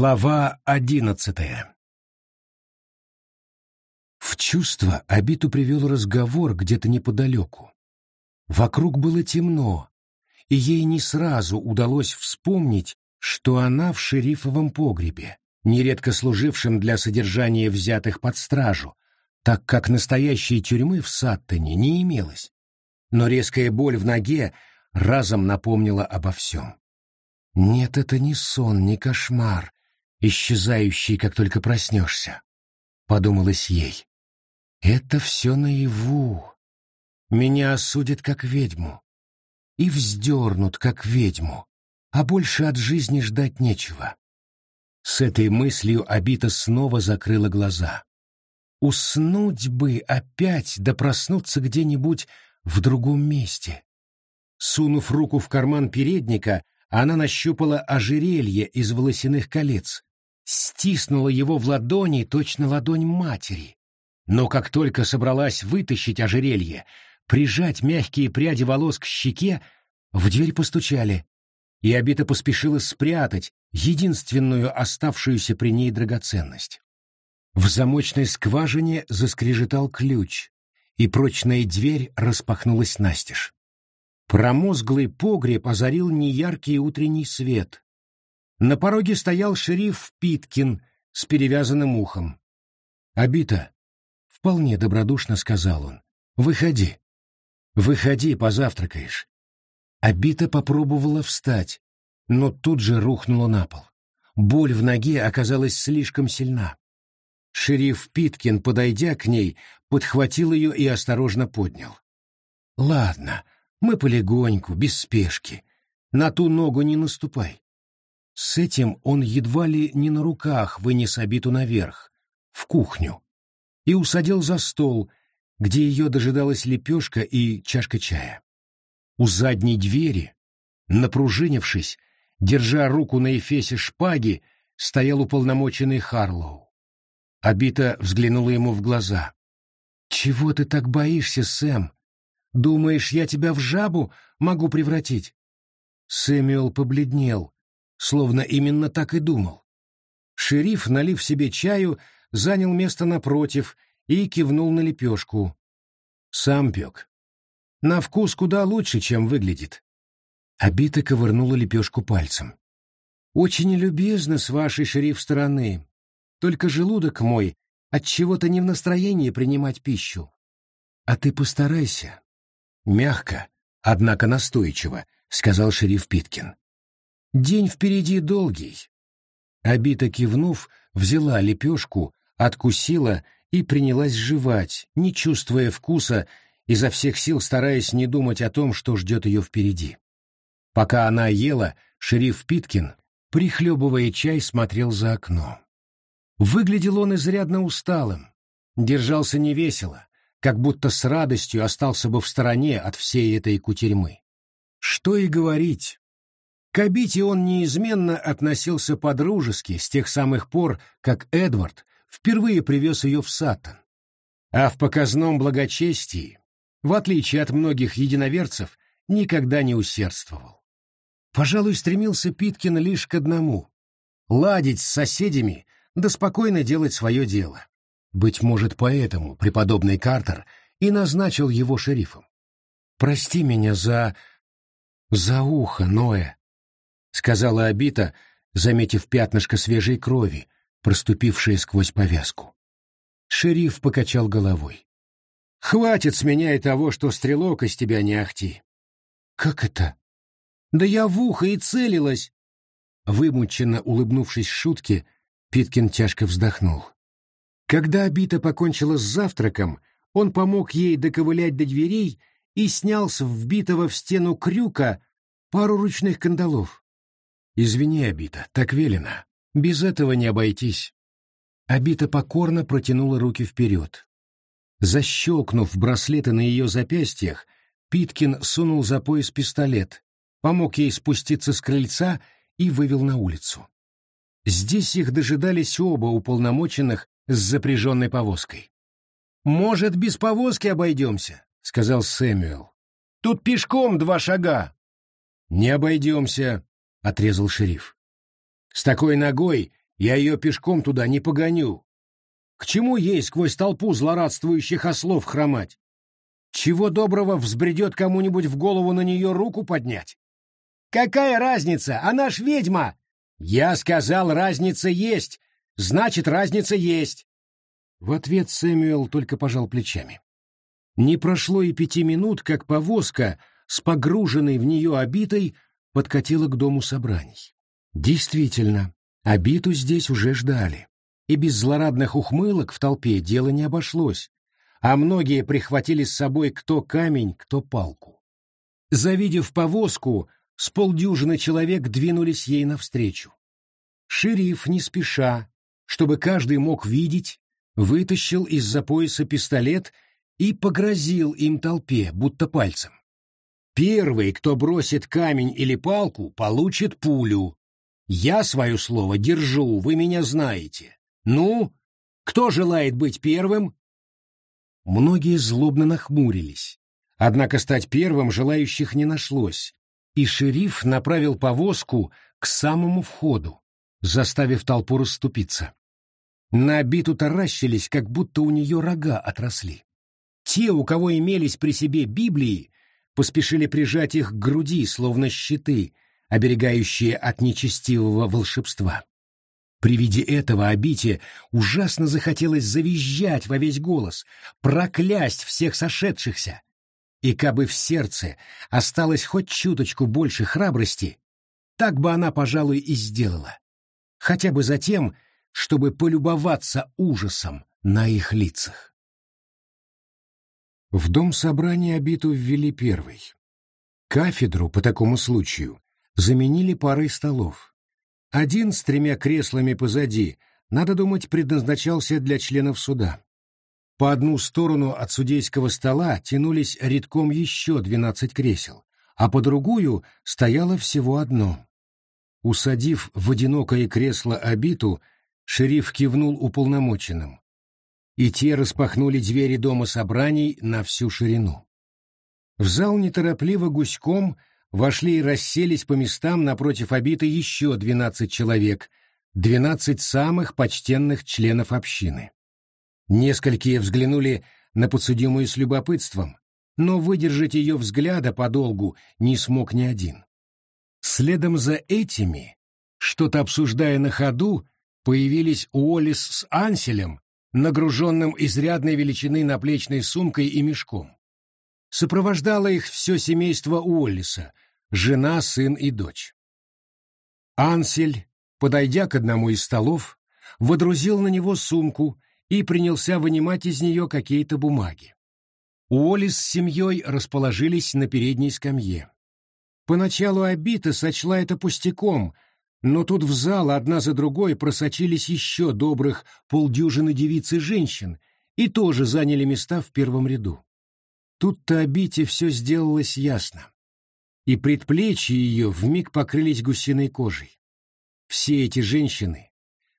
Глава одиннадцатая В чувство Абиту привел разговор где-то неподалеку. Вокруг было темно, и ей не сразу удалось вспомнить, что она в шерифовом погребе, нередко служившем для содержания взятых под стражу, так как настоящей тюрьмы в Саттоне не имелось. Но резкая боль в ноге разом напомнила обо всем. Нет, это не сон, не кошмар, исчезающий, как только проснешься, — подумалось ей. Это все наяву. Меня осудят как ведьму и вздернут как ведьму, а больше от жизни ждать нечего. С этой мыслью Абита снова закрыла глаза. Уснуть бы опять да проснуться где-нибудь в другом месте. Сунув руку в карман передника, она нащупала ожерелье из волосяных колец, стиснула его в ладони, точно ладонь матери. Но как только собралась вытащить ожерелье, прижать мягкие пряди волос к щеке, в дверь постучали, и Абита поспешила спрятать единственную оставшуюся при ней драгоценность. В замочной скважине заскрежетал ключ, и прочная дверь распахнулась настежь. Промозглый погреб озарил неяркий утренний свет. На пороге стоял шериф Питкин с перевязанным ухом. «Обита», — вполне добродушно сказал он, — «выходи. Выходи, позавтракаешь». Обита попробовала встать, но тут же рухнула на пол. Боль в ноге оказалась слишком сильна. Шериф Питкин, подойдя к ней, подхватил ее и осторожно поднял. «Ладно, мы полегоньку, без спешки. На ту ногу не наступай. С этим он едва ли не на руках вынес обиту наверх, в кухню, и усадил за стол, где ее дожидалась лепешка и чашка чая. У задней двери, напружинившись, держа руку на эфесе шпаги, стоял уполномоченный Харлоу. Обита взглянула ему в глаза. «Чего ты так боишься, Сэм? Думаешь, я тебя в жабу могу превратить?» Сэмюэл побледнел, словно именно так и думал. Шериф, налив себе чаю, занял место напротив и кивнул на лепешку. Сам пек. На вкус куда лучше, чем выглядит. Обита ковырнула лепешку пальцем. «Очень любезно с вашей шериф стороны. Только желудок мой от чего то не в настроении принимать пищу. А ты постарайся, Мягко, однако настойчиво, сказал шериф Питкин. День впереди долгий. Обита кивнув, взяла лепешку, откусила и принялась жевать, не чувствуя вкуса, изо всех сил стараясь не думать о том, что ждет ее впереди. Пока она ела, шериф Питкин, прихлебывая чай, смотрел за окно. Выглядел он изрядно усталым, держался невесело, как будто с радостью остался бы в стороне от всей этой кутерьмы. Что и говорить. К Абите он неизменно относился по-дружески с тех самых пор, как Эдвард впервые привез ее в Саттон. А в показном благочестии, в отличие от многих единоверцев, никогда не усердствовал. Пожалуй, стремился Питкин лишь к одному — ладить с соседями да спокойно делать свое дело. Быть может, поэтому преподобный Картер и назначил его шерифом. «Прости меня за... за ухо, Ноэ», — сказала Абита, заметив пятнышко свежей крови, проступившее сквозь повязку. Шериф покачал головой. «Хватит с меня и того, что стрелок из тебя не ахти». «Как это?» «Да я в ухо и целилась!» Вымученно улыбнувшись шутке, Питкин тяжко вздохнул. Когда Абита покончила с завтраком, он помог ей доковылять до дверей и снял с вбитого в стену крюка пару ручных кандалов. «Извини, Абита, так велено. Без этого не обойтись». Абита покорно протянула руки вперед. Защелкнув браслеты на ее запястьях, Питкин сунул за пояс пистолет, помог ей спуститься с крыльца и вывел на улицу. Здесь их дожидались оба уполномоченных с запряженной повозкой. «Может, без повозки обойдемся?» — сказал Сэмюэл. «Тут пешком два шага». «Не обойдемся», — отрезал шериф. «С такой ногой Я ее пешком туда не погоню. К чему ей сквозь толпу злорадствующих ослов хромать? Чего доброго взбредет кому-нибудь в голову на нее руку поднять? Какая разница? Она ж ведьма! Я сказал, разница есть. Значит, разница есть. В ответ Сэмюэл только пожал плечами. Не прошло и пяти минут, как повозка, с погруженной в нее обитой, подкатила к дому собраний. Действительно, обиту здесь уже ждали. И без злорадных ухмылок в толпе дело не обошлось, а многие прихватили с собой кто камень, кто палку. Завидев повозку, с полдюжины человек двинулись ей навстречу. Шериф, не спеша, чтобы каждый мог видеть, вытащил из-за пояса пистолет и погрозил им толпе, будто пальцем. Первый, кто бросит камень или палку, получит пулю. Я свое слово держу, вы меня знаете. Ну, кто желает быть первым? Многие злобно нахмурились. Однако стать первым желающих не нашлось, и шериф направил повозку к самому входу, заставив толпу расступиться. На обиту таращились, как будто у нее рога отросли. Те, у кого имелись при себе Библии, поспешили прижать их к груди, словно щиты, оберегающие от нечестивого волшебства. При виде этого обите ужасно захотелось завизжать во весь голос, проклясть всех сошедшихся, и кабы в сердце осталось хоть чуточку больше храбрости, так бы она, пожалуй, и сделала. Хотя бы за тем, чтобы полюбоваться ужасом на их лицах. В дом собрания обиту ввели первый. Кафедру по такому случаю заменили парой столов. Один с тремя креслами позади, надо думать, предназначался для членов суда. По одну сторону от судейского стола тянулись редком еще двенадцать кресел, а по другую стояло всего одно. Усадив в одинокое кресло обиту, шериф кивнул уполномоченным, и те распахнули двери дома собраний на всю ширину. В зал неторопливо гуськом вошли и расселись по местам напротив обиты еще двенадцать человек, двенадцать самых почтенных членов общины. Несколькие взглянули на подсудимую с любопытством, но выдержать ее взгляда подолгу не смог ни один. Следом за этими, что-то обсуждая на ходу, появились Уоллес с Анселем, нагруженным изрядной величины наплечной сумкой и мешком. Сопровождало их все семейство Уоллиса, жена, сын и дочь. Ансель, подойдя к одному из столов, водрузил на него сумку и принялся вынимать из нее какие-то бумаги. Уоллес с семьей расположились на передней скамье. Поначалу Абита сочла это пустяком, но тут в зал одна за другой просочились еще добрых полдюжины девиц и женщин и тоже заняли места в первом ряду. Тут-то Абите все сделалось ясно, и предплечья ее вмиг покрылись гусиной кожей. Все эти женщины,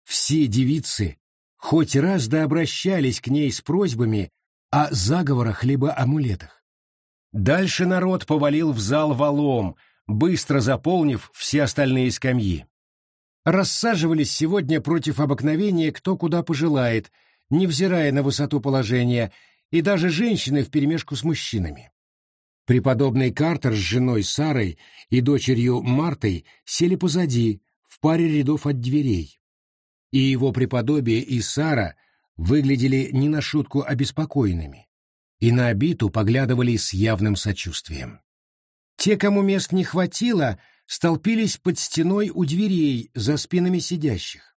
все девицы хоть раз да обращались к ней с просьбами о заговорах либо амулетах. Дальше народ повалил в зал валом, быстро заполнив все остальные скамьи. Рассаживались сегодня против обыкновения кто куда пожелает, невзирая на высоту положения, и даже женщины вперемешку с мужчинами. Преподобный Картер с женой Сарой и дочерью Мартой сели позади, в паре рядов от дверей и его преподобие и Сара выглядели не на шутку обеспокоенными и на обиту поглядывали с явным сочувствием. Те, кому мест не хватило, столпились под стеной у дверей за спинами сидящих.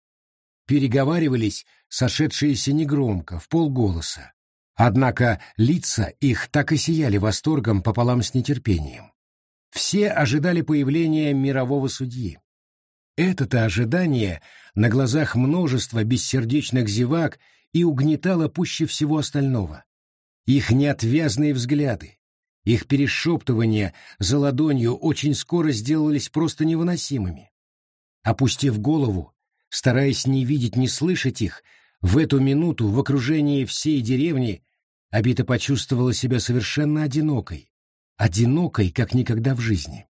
Переговаривались сошедшиеся негромко, в полголоса. Однако лица их так и сияли восторгом пополам с нетерпением. Все ожидали появления мирового судьи. Это-то ожидание на глазах множества бессердечных зевак и угнетало пуще всего остального. Их неотвязные взгляды, их перешептывания за ладонью очень скоро сделались просто невыносимыми. Опустив голову, стараясь не видеть, не слышать их, в эту минуту в окружении всей деревни Абита почувствовала себя совершенно одинокой, одинокой, как никогда в жизни.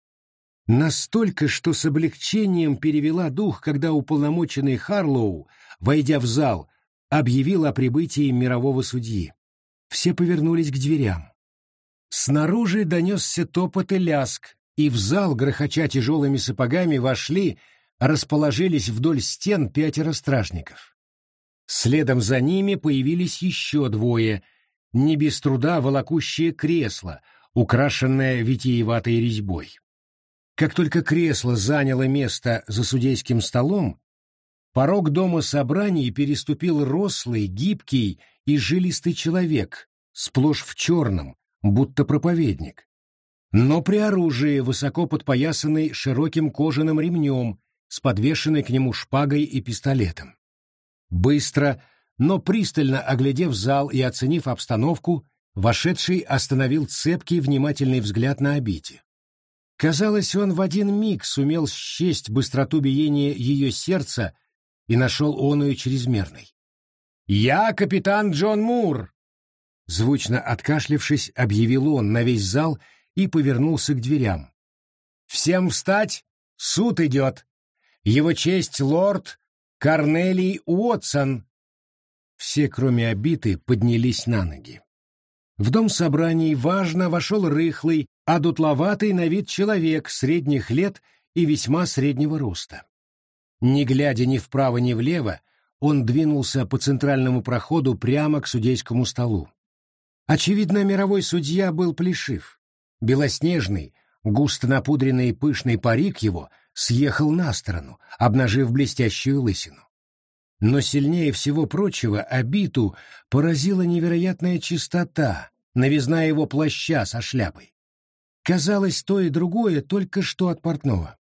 Настолько, что с облегчением перевела дух, когда уполномоченный Харлоу, войдя в зал, объявил о прибытии мирового судьи. Все повернулись к дверям. Снаружи донесся топот и ляск, и в зал, грохоча тяжелыми сапогами, вошли, расположились вдоль стен пятеро стражников. Следом за ними появились еще двое, не без труда волокущие кресло, украшенное витиеватой резьбой. Как только кресло заняло место за судейским столом, порог дома собраний переступил рослый, гибкий и жилистый человек, сплошь в черном, будто проповедник. Но при оружии, высоко подпоясанный широким кожаным ремнем, с подвешенной к нему шпагой и пистолетом. Быстро, но пристально оглядев зал и оценив обстановку, вошедший остановил цепкий внимательный взгляд на обите. Казалось, он в один миг сумел счесть быстроту биения ее сердца и нашел оную чрезмерной. «Я капитан Джон Мур!» Звучно откашлившись, объявил он на весь зал и повернулся к дверям. «Всем встать! Суд идет! Его честь лорд Корнелий Уотсон!» Все, кроме обиты, поднялись на ноги. В дом собраний важно вошел рыхлый, одутловатый на вид человек средних лет и весьма среднего роста. Не глядя ни вправо, ни влево, он двинулся по центральному проходу прямо к судейскому столу. Очевидно, мировой судья был плешив. Белоснежный, густо напудренный пышный парик его съехал на сторону, обнажив блестящую лысину. Но сильнее всего прочего обиту поразила невероятная чистота, новизна его плаща со шляпой. Казалось, то и другое только что от портного.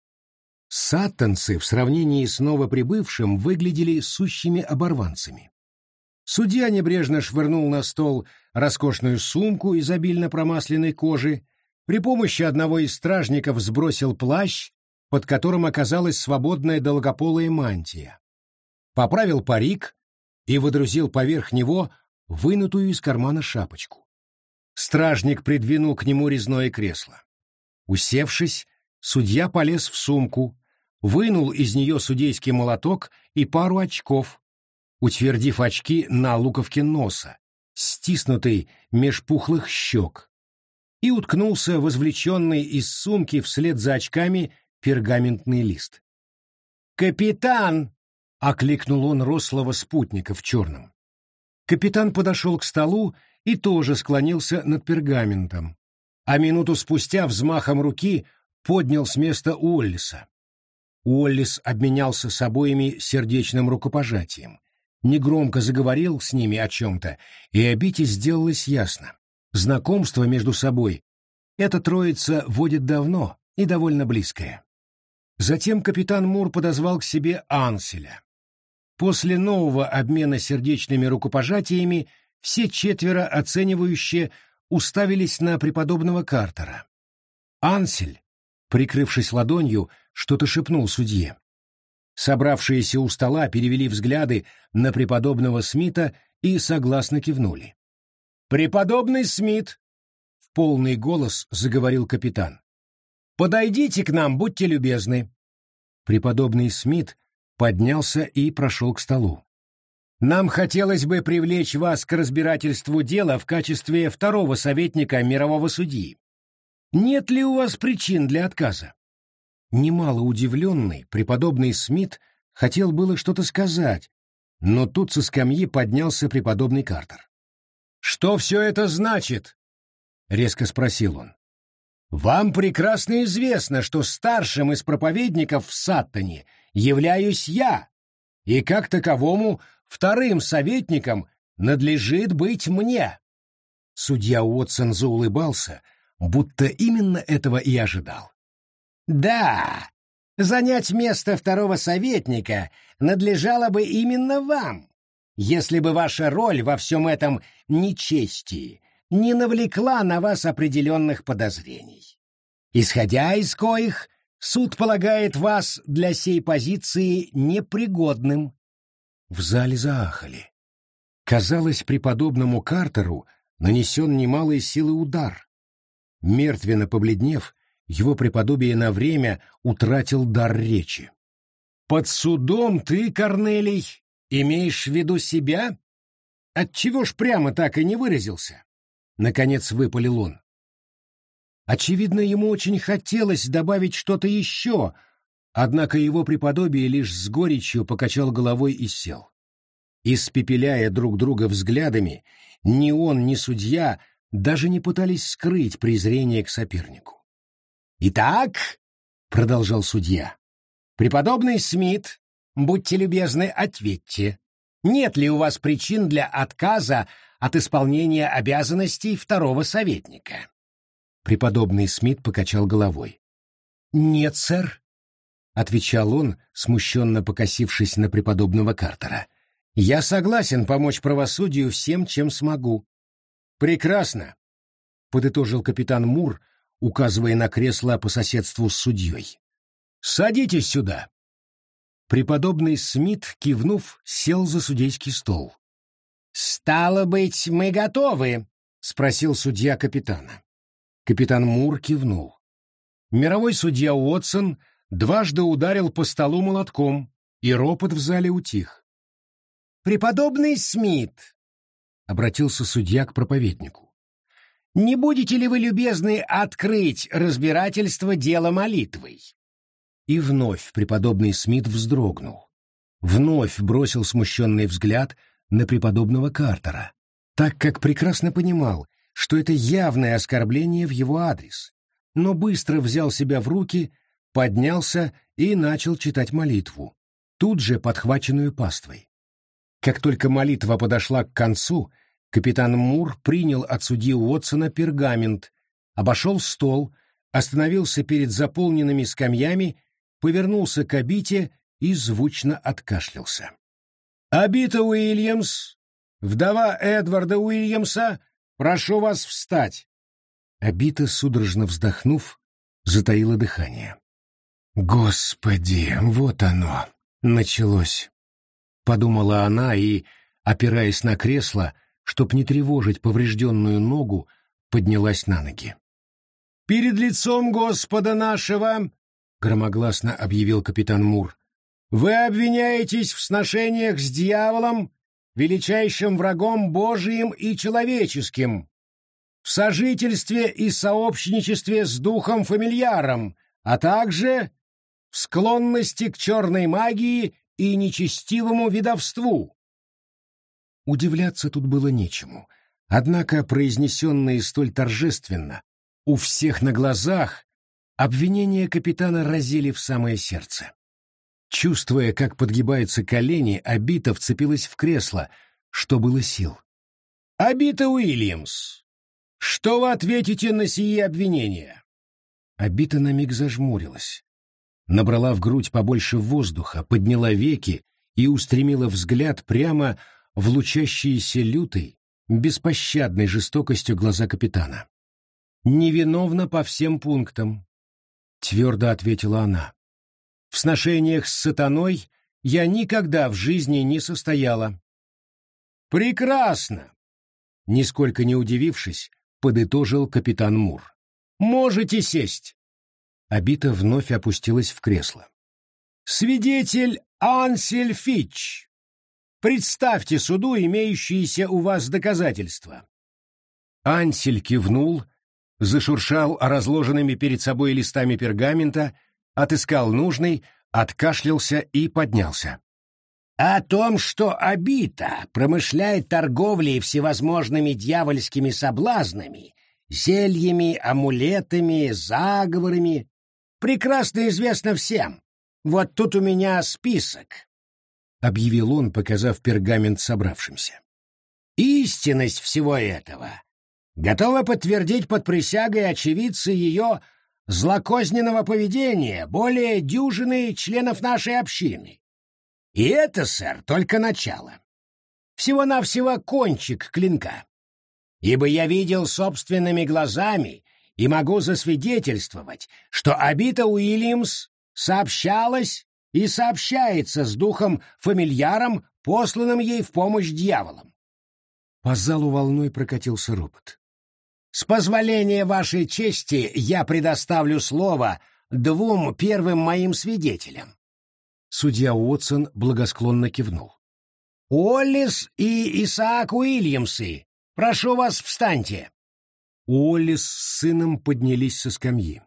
Саттанцы в сравнении с новоприбывшим выглядели сущими оборванцами. Судья небрежно швырнул на стол роскошную сумку из обильно промасленной кожи, при помощи одного из стражников сбросил плащ, под которым оказалась свободная долгополая мантия. Поправил парик и выдрузил поверх него вынутую из кармана шапочку. Стражник придвинул к нему резное кресло. Усевшись, судья полез в сумку, вынул из нее судейский молоток и пару очков, утвердив очки на луковке носа, стиснутый меж пухлых щек, и уткнулся возвлеченный из сумки вслед за очками пергаментный лист. «Капитан!» — окликнул он рослого спутника в черном. Капитан подошел к столу и тоже склонился над пергаментом, а минуту спустя взмахом руки поднял с места Уоллиса. Уоллис обменялся с обоими сердечным рукопожатием, негромко заговорил с ними о чем-то, и обите сделалось ясно. Знакомство между собой эта троица водит давно и довольно близкое. Затем капитан Мур подозвал к себе Анселя. После нового обмена сердечными рукопожатиями все четверо оценивающие уставились на преподобного Картера. Ансель, прикрывшись ладонью, что-то шепнул судье. Собравшиеся у стола перевели взгляды на преподобного Смита и согласно кивнули. «Преподобный Смит!» — в полный голос заговорил капитан. «Подойдите к нам, будьте любезны!» Преподобный Смит поднялся и прошел к столу. «Нам хотелось бы привлечь вас к разбирательству дела в качестве второго советника мирового судьи. Нет ли у вас причин для отказа?» Немало удивленный, преподобный Смит хотел было что-то сказать, но тут со скамьи поднялся преподобный Картер. «Что все это значит?» — резко спросил он. «Вам прекрасно известно, что старшим из проповедников в Саттоне являюсь я, и как таковому вторым советником надлежит быть мне». Судья Уотсон заулыбался, будто именно этого и ожидал. Да, занять место второго советника надлежало бы именно вам, если бы ваша роль во всем этом нечестии не навлекла на вас определенных подозрений. Исходя из коих, суд полагает вас для сей позиции непригодным. В зале заахали. Казалось, преподобному Картеру нанесен немалой силы удар. Мертвенно побледнев, его преподобие на время утратил дар речи. «Под судом ты, Корнелий, имеешь в виду себя? Отчего ж прямо так и не выразился?» Наконец выпалил он. Очевидно, ему очень хотелось добавить что-то еще, однако его преподобие лишь с горечью покачал головой и сел. Испепеляя друг друга взглядами, ни он, ни судья даже не пытались скрыть презрение к сопернику. «Итак», — продолжал судья, — «преподобный Смит, будьте любезны, ответьте, нет ли у вас причин для отказа от исполнения обязанностей второго советника?» Преподобный Смит покачал головой. «Нет, сэр», — отвечал он, смущенно покосившись на преподобного Картера. «Я согласен помочь правосудию всем, чем смогу». «Прекрасно», — подытожил капитан Мур, указывая на кресло по соседству с судьей. «Садитесь сюда». Преподобный Смит, кивнув, сел за судейский стол. «Стало быть, мы готовы?» — спросил судья капитана. Капитан Мур кивнул. Мировой судья Уотсон дважды ударил по столу молотком, и ропот в зале утих. «Преподобный Смит», — обратился судья к проповеднику, — «не будете ли вы любезны открыть разбирательство дела молитвой?» И вновь преподобный Смит вздрогнул. Вновь бросил смущенный взгляд на преподобного Картера, так как прекрасно понимал, что это явное оскорбление в его адрес, но быстро взял себя в руки, поднялся и начал читать молитву, тут же подхваченную паствой. Как только молитва подошла к концу, капитан Мур принял от судьи Уотсона пергамент, обошел стол, остановился перед заполненными скамьями, повернулся к Абите и звучно откашлялся. «Абита Уильямс, вдова Эдварда Уильямса, Прошу вас встать!» Обита, судорожно вздохнув, затаила дыхание. «Господи, вот оно! Началось!» Подумала она и, опираясь на кресло, чтоб не тревожить поврежденную ногу, поднялась на ноги. «Перед лицом Господа нашего!» — громогласно объявил капитан Мур. «Вы обвиняетесь в сношениях с дьяволом величайшим врагом Божиим и человеческим, в сожительстве и сообщничестве с духом-фамильяром, а также в склонности к черной магии и нечестивому видовству. Удивляться тут было нечему, однако произнесенные столь торжественно, у всех на глазах, обвинения капитана разили в самое сердце. Чувствуя, как подгибаются колени, Абита вцепилась в кресло, что было сил. «Абита Уильямс, что вы ответите на сии обвинения?» Абита на миг зажмурилась. Набрала в грудь побольше воздуха, подняла веки и устремила взгляд прямо в лучащиеся лютой, беспощадной жестокостью глаза капитана. «Невиновна по всем пунктам», — твердо ответила она. В сношениях с сатаной я никогда в жизни не состояла. Прекрасно! Нисколько не удивившись, подытожил капитан Мур. Можете сесть. Абита вновь опустилась в кресло. Свидетель Ансель Фич. Представьте суду имеющиеся у вас доказательства. Ансель кивнул, зашуршал разложенными перед собой листами пергамента, отыскал нужный, откашлялся и поднялся. О том, что Абита промышляет торговлей всевозможными дьявольскими соблазнами, зельями, амулетами, заговорами, прекрасно известно всем. Вот тут у меня список, — объявил он, показав пергамент собравшимся. Истинность всего этого готова подтвердить под присягой очевидцы ее злокозненного поведения более дюжины членов нашей общины. И это, сэр, только начало. Всего-навсего кончик клинка. Ибо я видел собственными глазами и могу засвидетельствовать, что Абита Уильямс сообщалась и сообщается с духом-фамильяром, посланным ей в помощь дьяволам. По залу волной прокатился ропот. С позволения вашей чести я предоставлю слово двум первым моим свидетелям. Судья Уотсон благосклонно кивнул. Уоллис и Исаак Уильямсы, прошу вас, встаньте. Уоллис с сыном поднялись со скамьи.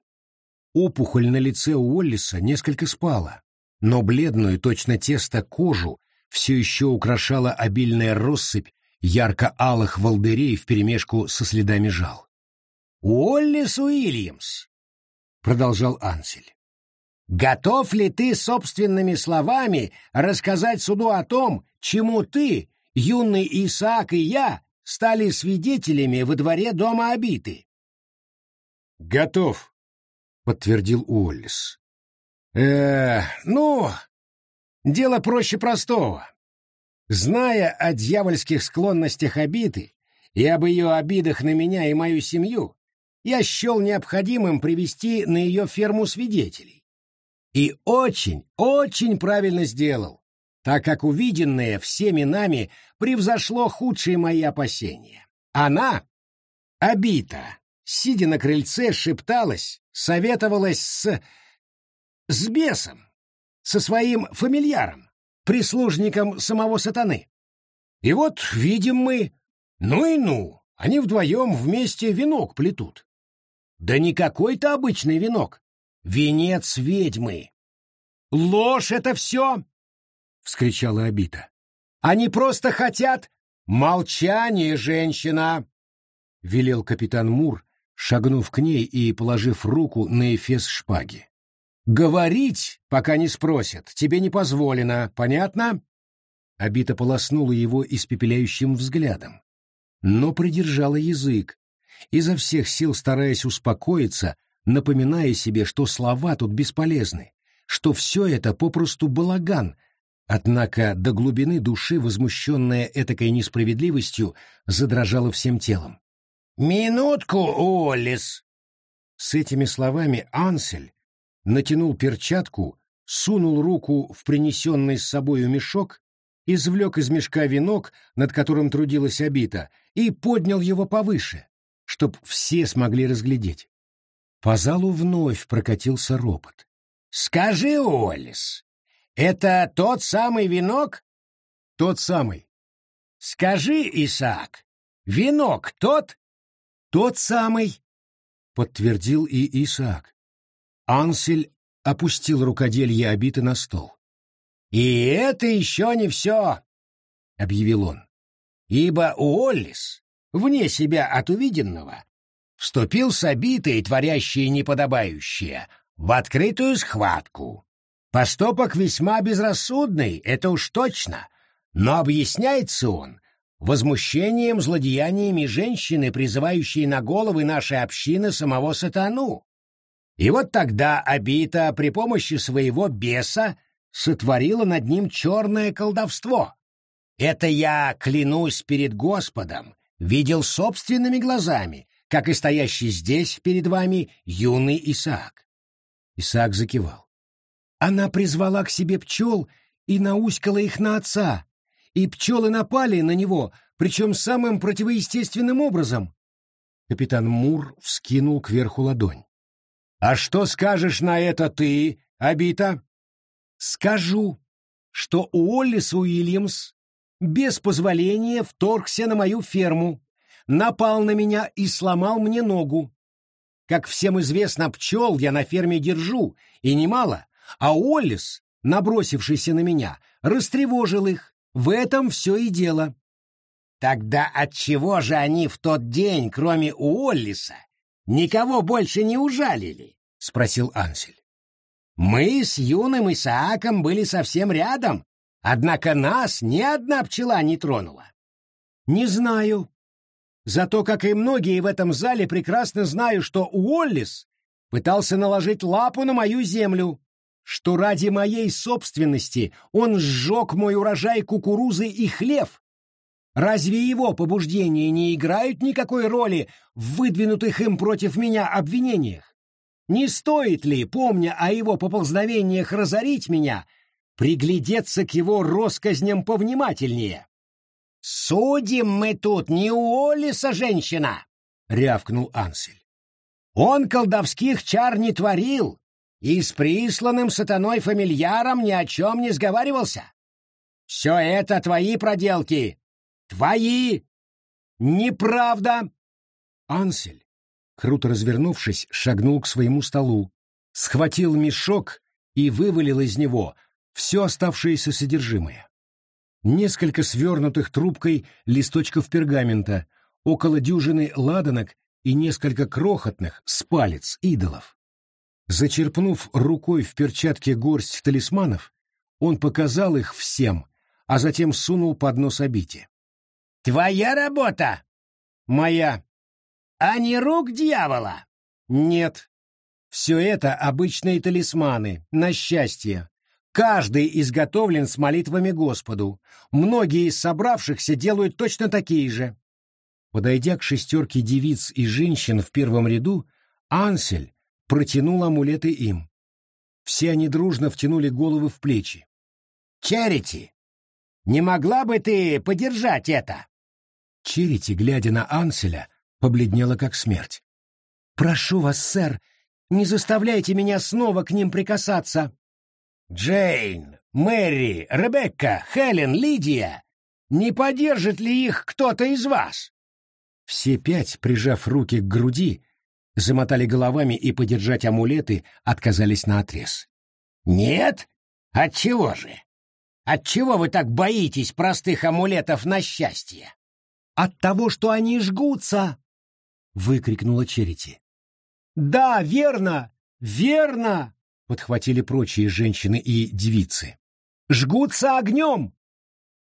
Опухоль на лице Уоллиса несколько спала, но бледную, точно тесто, кожу все еще украшала обильная россыпь ярко-алых волдырей вперемешку со следами жал. «Уоллис Уильямс», — продолжал Ансель, — «готов ли ты собственными словами рассказать суду о том, чему ты, юный Исаак и я стали свидетелями во дворе дома обиты?» «Готов», — подтвердил Уоллис. «Э, ну, дело проще простого. Зная о дьявольских склонностях обиты и об ее обидах на меня и мою семью, я счел необходимым привести на ее ферму свидетелей. И очень, очень правильно сделал, так как увиденное всеми нами превзошло худшие мои опасения. Она, обита, сидя на крыльце, шепталась, советовалась с... с бесом, со своим фамильяром прислужником самого сатаны. И вот видим мы, ну и ну, они вдвоем вместе венок плетут. Да не какой-то обычный венок, венец ведьмы. Ложь это все! — вскричала Обита. Они просто хотят молчание, женщина! — велел капитан Мур, шагнув к ней и положив руку на эфес шпаги. Говорить, пока не спросят, тебе не позволено, понятно? Обита полоснула его испепеляющим взглядом, но придержала язык, изо всех сил стараясь успокоиться, напоминая себе, что слова тут бесполезны, что все это попросту балаган, однако до глубины души, возмущенная этакой несправедливостью, задрожала всем телом. «Минутку, Олис!» С этими словами Ансель натянул перчатку, сунул руку в принесенный с собою мешок, извлек из мешка венок, над которым трудилась обита, и поднял его повыше, чтоб все смогли разглядеть. По залу вновь прокатился ропот. «Скажи, Олис, это тот самый венок?» «Тот самый». «Скажи, Исаак, венок тот?» «Тот самый», — подтвердил и Исаак. Ансель опустил рукоделье обиты на стол. «И это еще не все», — объявил он, — «ибо Уоллис, вне себя от увиденного, вступил с обитой, творящей неподобающее, в открытую схватку. Поступок весьма безрассудный, это уж точно, но объясняется он возмущением злодеяниями женщины, призывающей на головы нашей общины самого сатану. И вот тогда Абита при помощи своего беса сотворила над ним черное колдовство. Это я, клянусь перед Господом, видел собственными глазами, как и стоящий здесь перед вами юный Исаак. Исаак закивал. Она призвала к себе пчел и науськала их на отца, и пчелы напали на него, причем самым противоестественным образом. Капитан Мур вскинул кверху ладонь. А что скажешь на это ты, Абита? Скажу, что Уоллес Уильямс без позволения вторгся на мою ферму, напал на меня и сломал мне ногу. Как всем известно, пчел я на ферме держу, и немало, а Уоллес, набросившийся на меня, растревожил их. В этом все и дело. Тогда отчего же они в тот день, кроме Уоллиса, никого больше не ужалили? — спросил Ансель. Мы с юным Исааком были совсем рядом, однако нас ни одна пчела не тронула. Не знаю. Зато, как и многие в этом зале, прекрасно знаю, что Уоллис пытался наложить лапу на мою землю, что ради моей собственности он сжег мой урожай кукурузы и хлев, Разве его побуждения не играют никакой роли в выдвинутых им против меня обвинениях? Не стоит ли, помня о его поползновениях разорить меня, приглядеться к его росказням повнимательнее? Судим мы тут не у Олиса, женщина, — рявкнул Ансель. «Он колдовских чар не творил и с присланным сатаной фамильяром ни о чем не сговаривался. Все это твои проделки. Твои! Неправда!» Ансель, круто развернувшись, шагнул к своему столу, схватил мешок и вывалил из него все оставшееся содержимое. Несколько свернутых трубкой листочков пергамента, около дюжины ладанок и несколько крохотных с палец идолов. Зачерпнув рукой в перчатке горсть талисманов, он показал их всем, а затем сунул под нос обите. «Твоя работа?» «Моя». «А не рук дьявола?» «Нет». Все это обычные талисманы, на счастье. Каждый изготовлен с молитвами Господу. Многие из собравшихся делают точно такие же. Подойдя к шестерке девиц и женщин в первом ряду, Ансель протянул амулеты им. Все они дружно втянули головы в плечи. «Черити, не могла бы ты подержать это?» Черити, глядя на Анселя, побледнела как смерть. «Прошу вас, сэр, не заставляйте меня снова к ним прикасаться!» «Джейн, Мэри, Ребекка, Хелен, Лидия! Не подержит ли их кто-то из вас?» Все пять, прижав руки к груди, замотали головами и подержать амулеты отказались наотрез. «Нет? Отчего же? Отчего вы так боитесь простых амулетов на счастье?» «От того, что они жгутся!» — выкрикнула Черити. «Да, верно! Верно!» — подхватили прочие женщины и девицы. «Жгутся огнем!»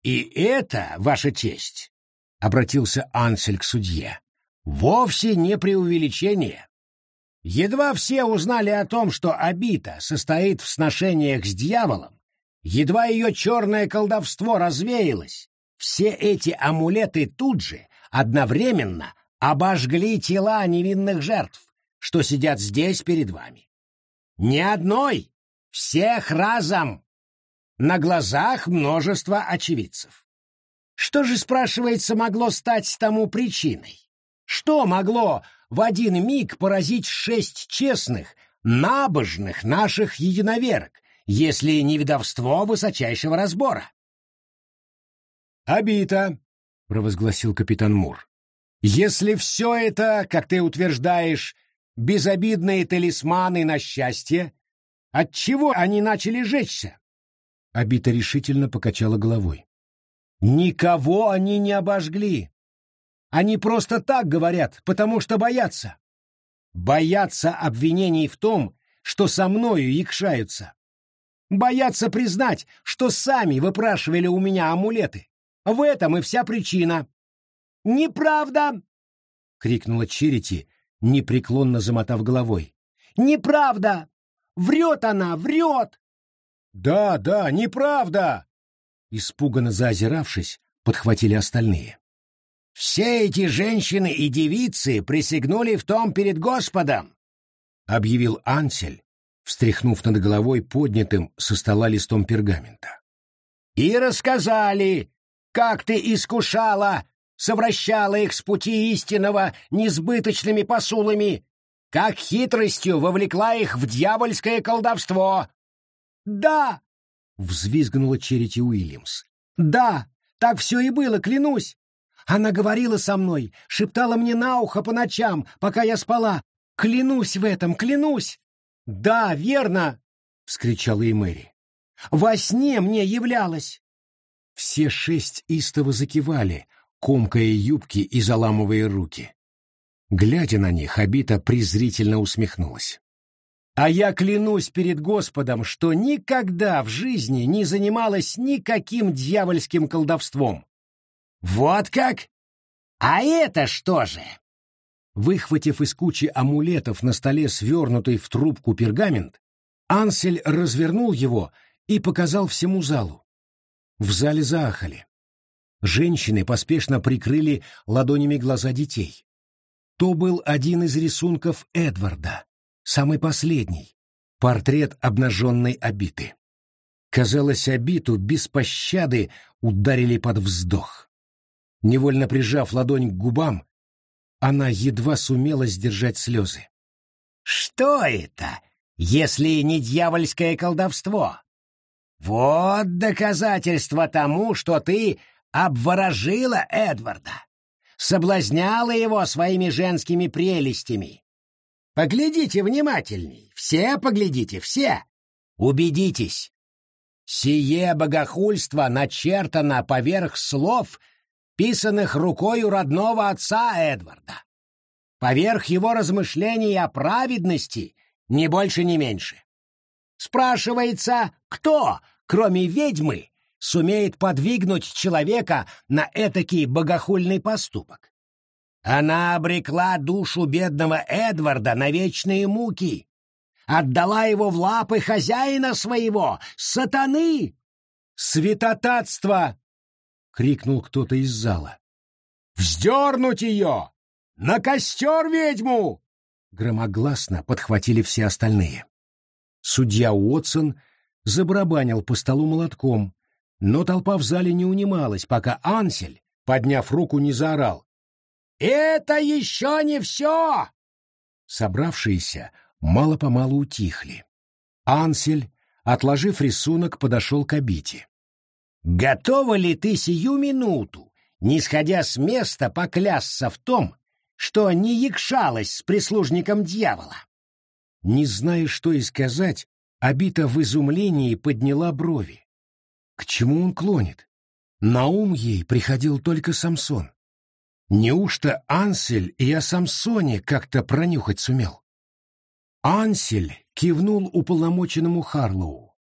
«И это, ваша честь!» — обратился Ансель к судье. «Вовсе не преувеличение. Едва все узнали о том, что Абита состоит в сношениях с дьяволом, едва ее черное колдовство развеялось, все эти амулеты тут же, одновременно, обожгли тела невинных жертв что сидят здесь перед вами. Ни одной, всех разом, на глазах множества очевидцев. Что же, спрашивается, могло стать тому причиной? Что могло в один миг поразить шесть честных, набожных наших единоверок, если не ведовство высочайшего разбора? «Обито», — провозгласил капитан Мур. «Если все это, как ты утверждаешь, безобидные талисманы на счастье, отчего они начали жечься? Абита решительно покачала головой. Никого они не обожгли. Они просто так говорят, потому что боятся. Боятся обвинений в том, что со мною якшаются. Боятся признать, что сами выпрашивали у меня амулеты. В этом и вся причина. «Неправда!» — крикнула Черити, непреклонно замотав головой. «Неправда! Врет она, врет!» «Да, да, неправда!» Испуганно заозиравшись, подхватили остальные. «Все эти женщины и девицы присягнули в том перед Господом!» — объявил Ансель, встряхнув над головой поднятым со стола листом пергамента. «И рассказали, как ты искушала совращала их с пути истинного несбыточными посулами, как хитростью вовлекла их в дьявольское колдовство. «Да!» — взвизгнула Черити Уильямс. «Да, так все и было, клянусь. Она говорила со мной, шептала мне на ухо по ночам, пока я спала. Клянусь в этом, клянусь!» «Да, верно!» — вскричала и Мэри. «Во сне мне являлась!» Все шесть истово закивали, комкая юбки и заламывая руки. Глядя на них, Абита презрительно усмехнулась. «А я клянусь перед Господом, что никогда в жизни не занималась никаким дьявольским колдовством». «Вот как? А это что же?» Выхватив из кучи амулетов на столе свернутый в трубку пергамент, Ансель развернул его и показал всему залу. В зале заахали. Женщины поспешно прикрыли ладонями глаза детей. То был один из рисунков Эдварда, самый последний, портрет обнаженной обиты. Казалось, обиту без пощады ударили под вздох. Невольно прижав ладонь к губам, Она едва сумела сдержать слезы. «Что это, если не дьявольское колдовство? Вот доказательство тому, что ты обворожила Эдварда, соблазняла его своими женскими прелестями. Поглядите внимательней, все поглядите, все. Убедитесь. Сие богохульство начертано поверх слов, писанных рукою родного отца Эдварда. Поверх его размышлений о праведности, ни больше, ни меньше. Спрашивается, кто, кроме ведьмы, сумеет подвигнуть человека на этакий богохульный поступок? Она обрекла душу бедного Эдварда на вечные муки, отдала его в лапы хозяина своего, сатаны. «Святотатство!» — крикнул кто-то из зала. «Вздернуть ее! На костер ведьму!» Громогласно подхватили все остальные. Судья Уотсон забарабанил по столу молотком, но толпа в зале не унималась, пока Ансель, подняв руку, не заорал. «Это еще не все!» Собравшиеся мало-помалу утихли. Ансель, отложив рисунок, подошел к обите. «Готова ли ты сию минуту, не сходя с места, поклясться в том, что не якшалась с прислужником дьявола?» Не зная, что и сказать, Обита в изумлении подняла брови. К чему он клонит? На ум ей приходил только Самсон. Неужто Ансель и о Самсоне как-то пронюхать сумел? Ансель кивнул уполномоченному Харлоу.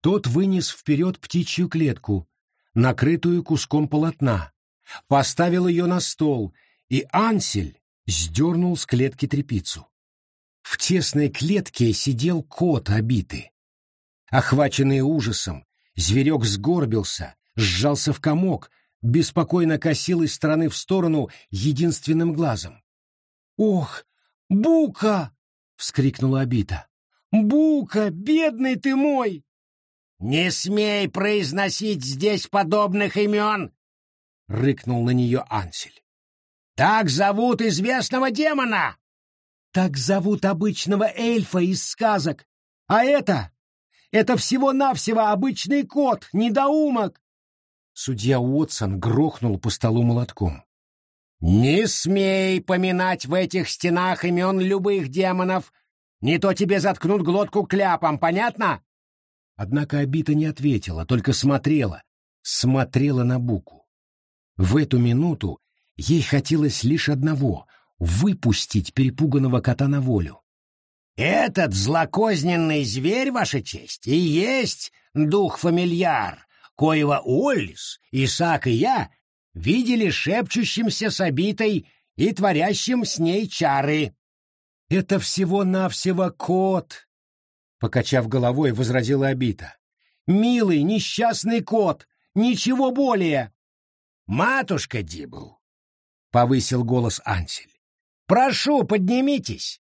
Тот вынес вперед птичью клетку, накрытую куском полотна, поставил ее на стол, и Ансель сдернул с клетки трепицу. В тесной клетке сидел кот обитый. Охваченный ужасом, зверек сгорбился, сжался в комок, беспокойно косил из стороны в сторону единственным глазом. «Ох, Бука!» — вскрикнула Абита. «Бука, бедный ты мой!» «Не смей произносить здесь подобных имен!» — рыкнул на нее Ансель. «Так зовут известного демона!» «Так зовут обычного эльфа из сказок! А это... это всего-навсего обычный кот, недоумок!» Судья Уотсон грохнул по столу молотком. «Не смей поминать в этих стенах имен любых демонов, не то тебе заткнут глотку кляпом, понятно?» Однако Абита не ответила, только смотрела, смотрела на Буку. В эту минуту ей хотелось лишь одного — выпустить перепуганного кота на волю. «Этот злокозненный зверь, Ваша честь, и есть дух-фамильяр, коего Оллис, Исаак и я видели шепчущимся с обитой и творящим с ней чары. — Это всего-навсего кот, — покачав головой, возразила обита. — Милый, несчастный кот, ничего более. — Матушка Дибл, — повысил голос Ансель, — прошу, поднимитесь.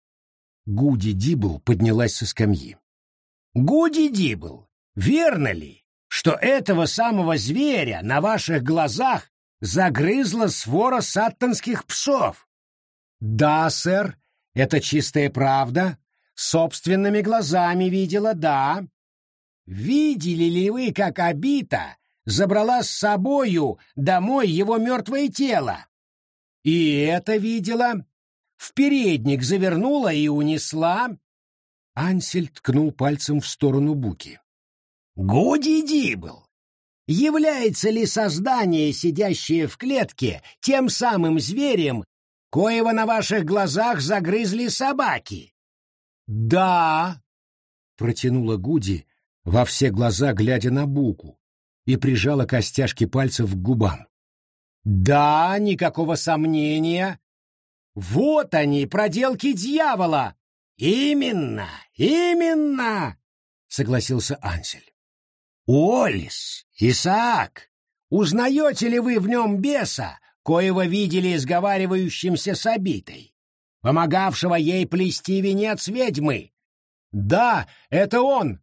Гуди Дибл поднялась со скамьи. — Гуди Дибл, верно ли, что этого самого зверя на ваших глазах загрызла свора саттонских псов. Да, сэр, это чистая правда. Собственными глазами видела, да. Видели ли вы, как Абита забрала с собою домой его мертвое тело? И это видела. В передник завернула и унесла. Ансель ткнул пальцем в сторону Буки. Гуди Дибл, является ли создание, сидящее в клетке, тем самым зверем, коего на ваших глазах загрызли собаки? Да, протянула Гуди во все глаза, глядя на Буку, и прижала костяшки пальцев к губам. Да, никакого сомнения. Вот они, проделки дьявола. Именно, именно, согласился Ансель. Олис, Исаак, узнаете ли вы в нем беса, коего видели изговаривающимся с обитой, помогавшего ей плести венец ведьмы? Да, это он,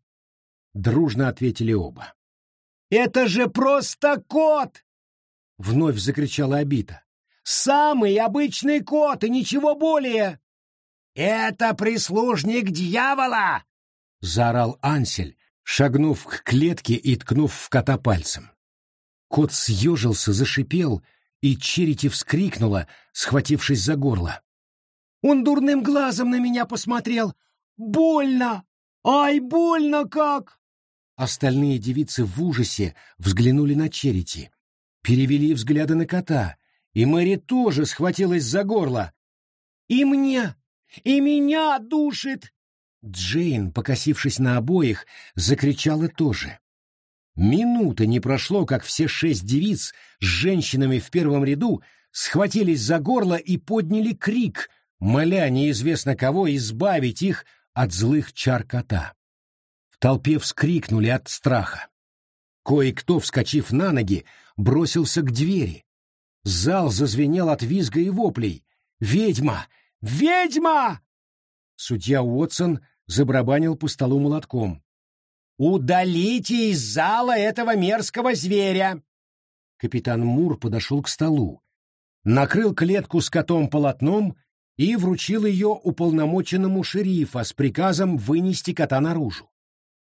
дружно ответили оба. Это же просто кот! Вновь закричала Обита. Самый обычный кот и ничего более. Это прислужник дьявола! заорал Ансель, шагнув к клетке и ткнув в кота пальцем. Кот съежился, зашипел, и Черити вскрикнула, схватившись за горло. Он дурным глазом на меня посмотрел. Больно! Ай, больно как! Остальные девицы в ужасе взглянули на Черити, перевели взгляды на кота, и Мэри тоже схватилась за горло. «И мне! И меня душит!» Джейн, покосившись на обоих, закричала тоже. Минуты не прошло, как все шесть девиц с женщинами в первом ряду схватились за горло и подняли крик, моля неизвестно кого избавить их от злых чар кота. В толпе вскрикнули от страха. Кое-кто, вскочив на ноги, бросился к двери. Зал зазвенел от визга и воплей. «Ведьма! Ведьма!» Судья Уотсон забрабанил по столу молотком. «Удалите из зала этого мерзкого зверя!» Капитан Мур подошел к столу, накрыл клетку с котом полотном и вручил ее уполномоченному шерифа с приказом вынести кота наружу.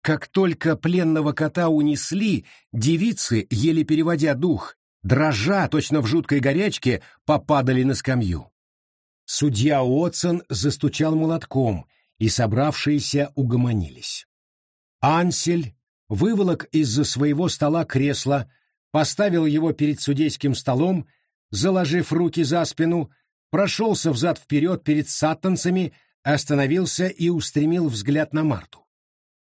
Как только пленного кота унесли, девицы, еле переводя дух, дрожа, точно в жуткой горячке, попадали на скамью. Судья Уотсон застучал молотком, и собравшиеся угомонились. Ансель выволок из-за своего стола кресло, поставил его перед судейским столом, заложив руки за спину, прошелся взад-вперед перед саттанцами, остановился и устремил взгляд на Марту.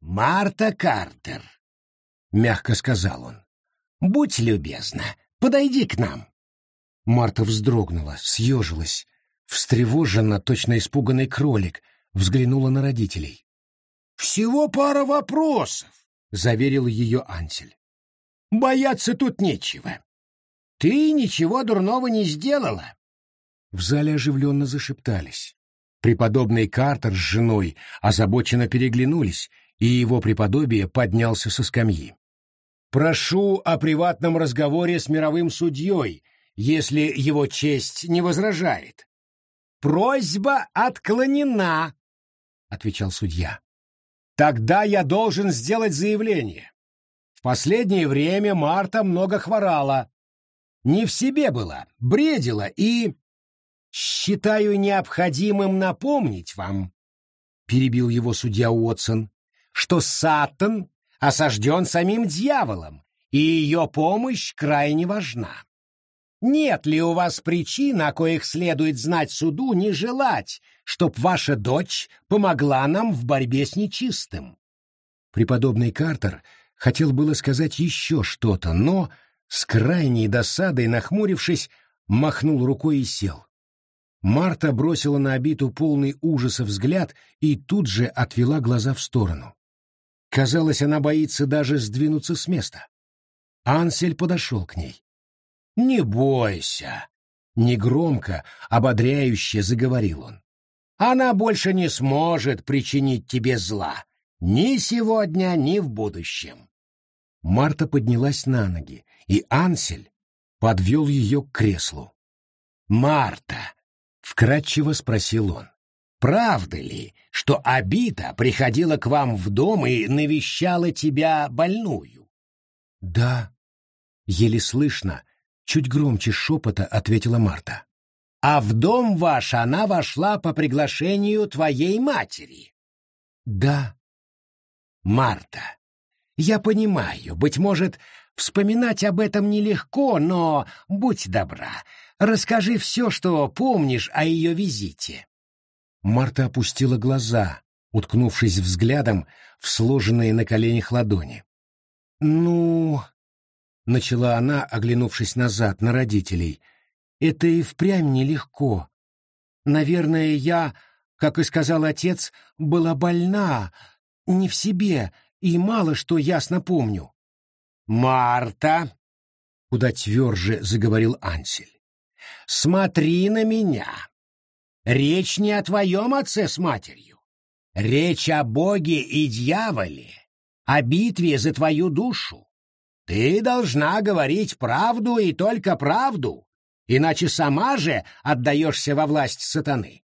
«Марта Картер», — мягко сказал он, — «будь любезна, подойди к нам». Марта вздрогнула, съежилась, встревоженно, точно испуганный кролик, взглянула на родителей. «Всего пара вопросов», — заверил ее Ансель. «Бояться тут нечего. Ты ничего дурного не сделала». В зале оживленно зашептались. Преподобный Картер с женой озабоченно переглянулись, и его преподобие поднялся со скамьи. «Прошу о приватном разговоре с мировым судьей, если его честь не возражает». «Просьба отклонена», — отвечал судья. «Тогда я должен сделать заявление. В последнее время Марта много хворала. Не в себе была, бредила и...» «Считаю необходимым напомнить вам», — перебил его судья Уотсон, «что Саттон осажден самим дьяволом, и ее помощь крайне важна. Нет ли у вас причин, о коих следует знать суду, не желать, чтоб ваша дочь помогла нам в борьбе с нечистым?» Преподобный Картер хотел было сказать еще что-то, но, с крайней досадой нахмурившись, махнул рукой и сел. Марта бросила на обиту полный ужаса взгляд и тут же отвела глаза в сторону. Казалось, она боится даже сдвинуться с места. Ансель подошел к ней. «Не бойся!» — негромко, ободряюще заговорил он. «Она больше не сможет причинить тебе зла. Ни сегодня, ни в будущем». Марта поднялась на ноги, и Ансель подвел ее к креслу. «Марта!» — вкратчиво спросил он. «Правда ли, что Абита приходила к вам в дом и навещала тебя больную?» «Да», — еле слышно, Чуть громче шепота ответила Марта. «А в дом ваш она вошла по приглашению твоей матери?» «Да». «Марта, я понимаю, быть может, вспоминать об этом нелегко, но будь добра, расскажи все, что помнишь о ее визите». Марта опустила глаза, уткнувшись взглядом в сложенные на коленях ладони. «Ну...» начала она, оглянувшись назад на родителей. Это и впрямь нелегко. Наверное, я, как и сказал отец, была больна, не в себе, и мало что ясно помню. «Марта!» — куда тверже заговорил Ансель. «Смотри на меня. Речь не о твоем отце с матерью. Речь о Боге и дьяволе, о битве за твою душу. Ты должна говорить правду и только правду, иначе сама же отдаешься во власть сатаны.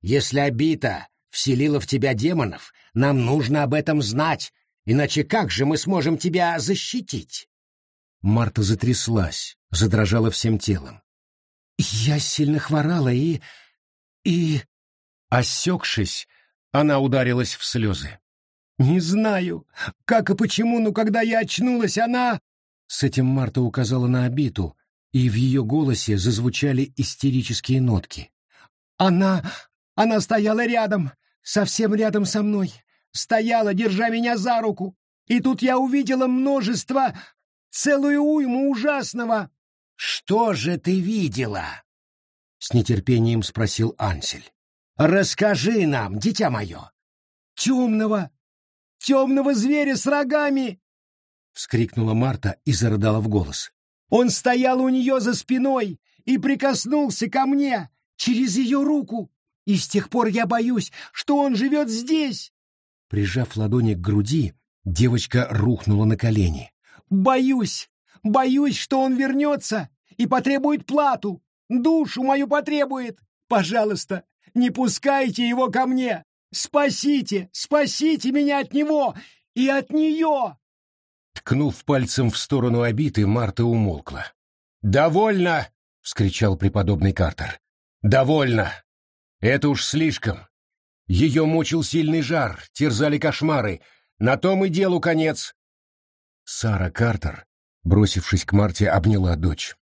Если обита вселила в тебя демонов, нам нужно об этом знать, иначе как же мы сможем тебя защитить?» Марта затряслась, задрожала всем телом. «Я сильно хворала и... и...» Осекшись, она ударилась в слезы. «Не знаю, как и почему, но когда я очнулась, она...» С этим Марта указала на обиту, и в ее голосе зазвучали истерические нотки. «Она... она стояла рядом, совсем рядом со мной, стояла, держа меня за руку, и тут я увидела множество, целую уйму ужасного». «Что же ты видела?» — с нетерпением спросил Ансель. «Расскажи нам, дитя мое!» «Темного! Темного зверя с рогами!» — вскрикнула Марта и зарыдала в голос. «Он стоял у нее за спиной и прикоснулся ко мне через ее руку, и с тех пор я боюсь, что он живет здесь!» Прижав ладони к груди, девочка рухнула на колени. «Боюсь! Боюсь, что он вернется и потребует плату! Душу мою потребует! Пожалуйста, не пускайте его ко мне! Спасите! Спасите меня от него и от нее!» Ткнув пальцем в сторону обиты, Марта умолкла. «Довольно!» — вскричал преподобный Картер. «Довольно! Это уж слишком. Ее мучил сильный жар, терзали кошмары. На том и делу конец!» Сара Картер, бросившись к Марте, обняла дочь.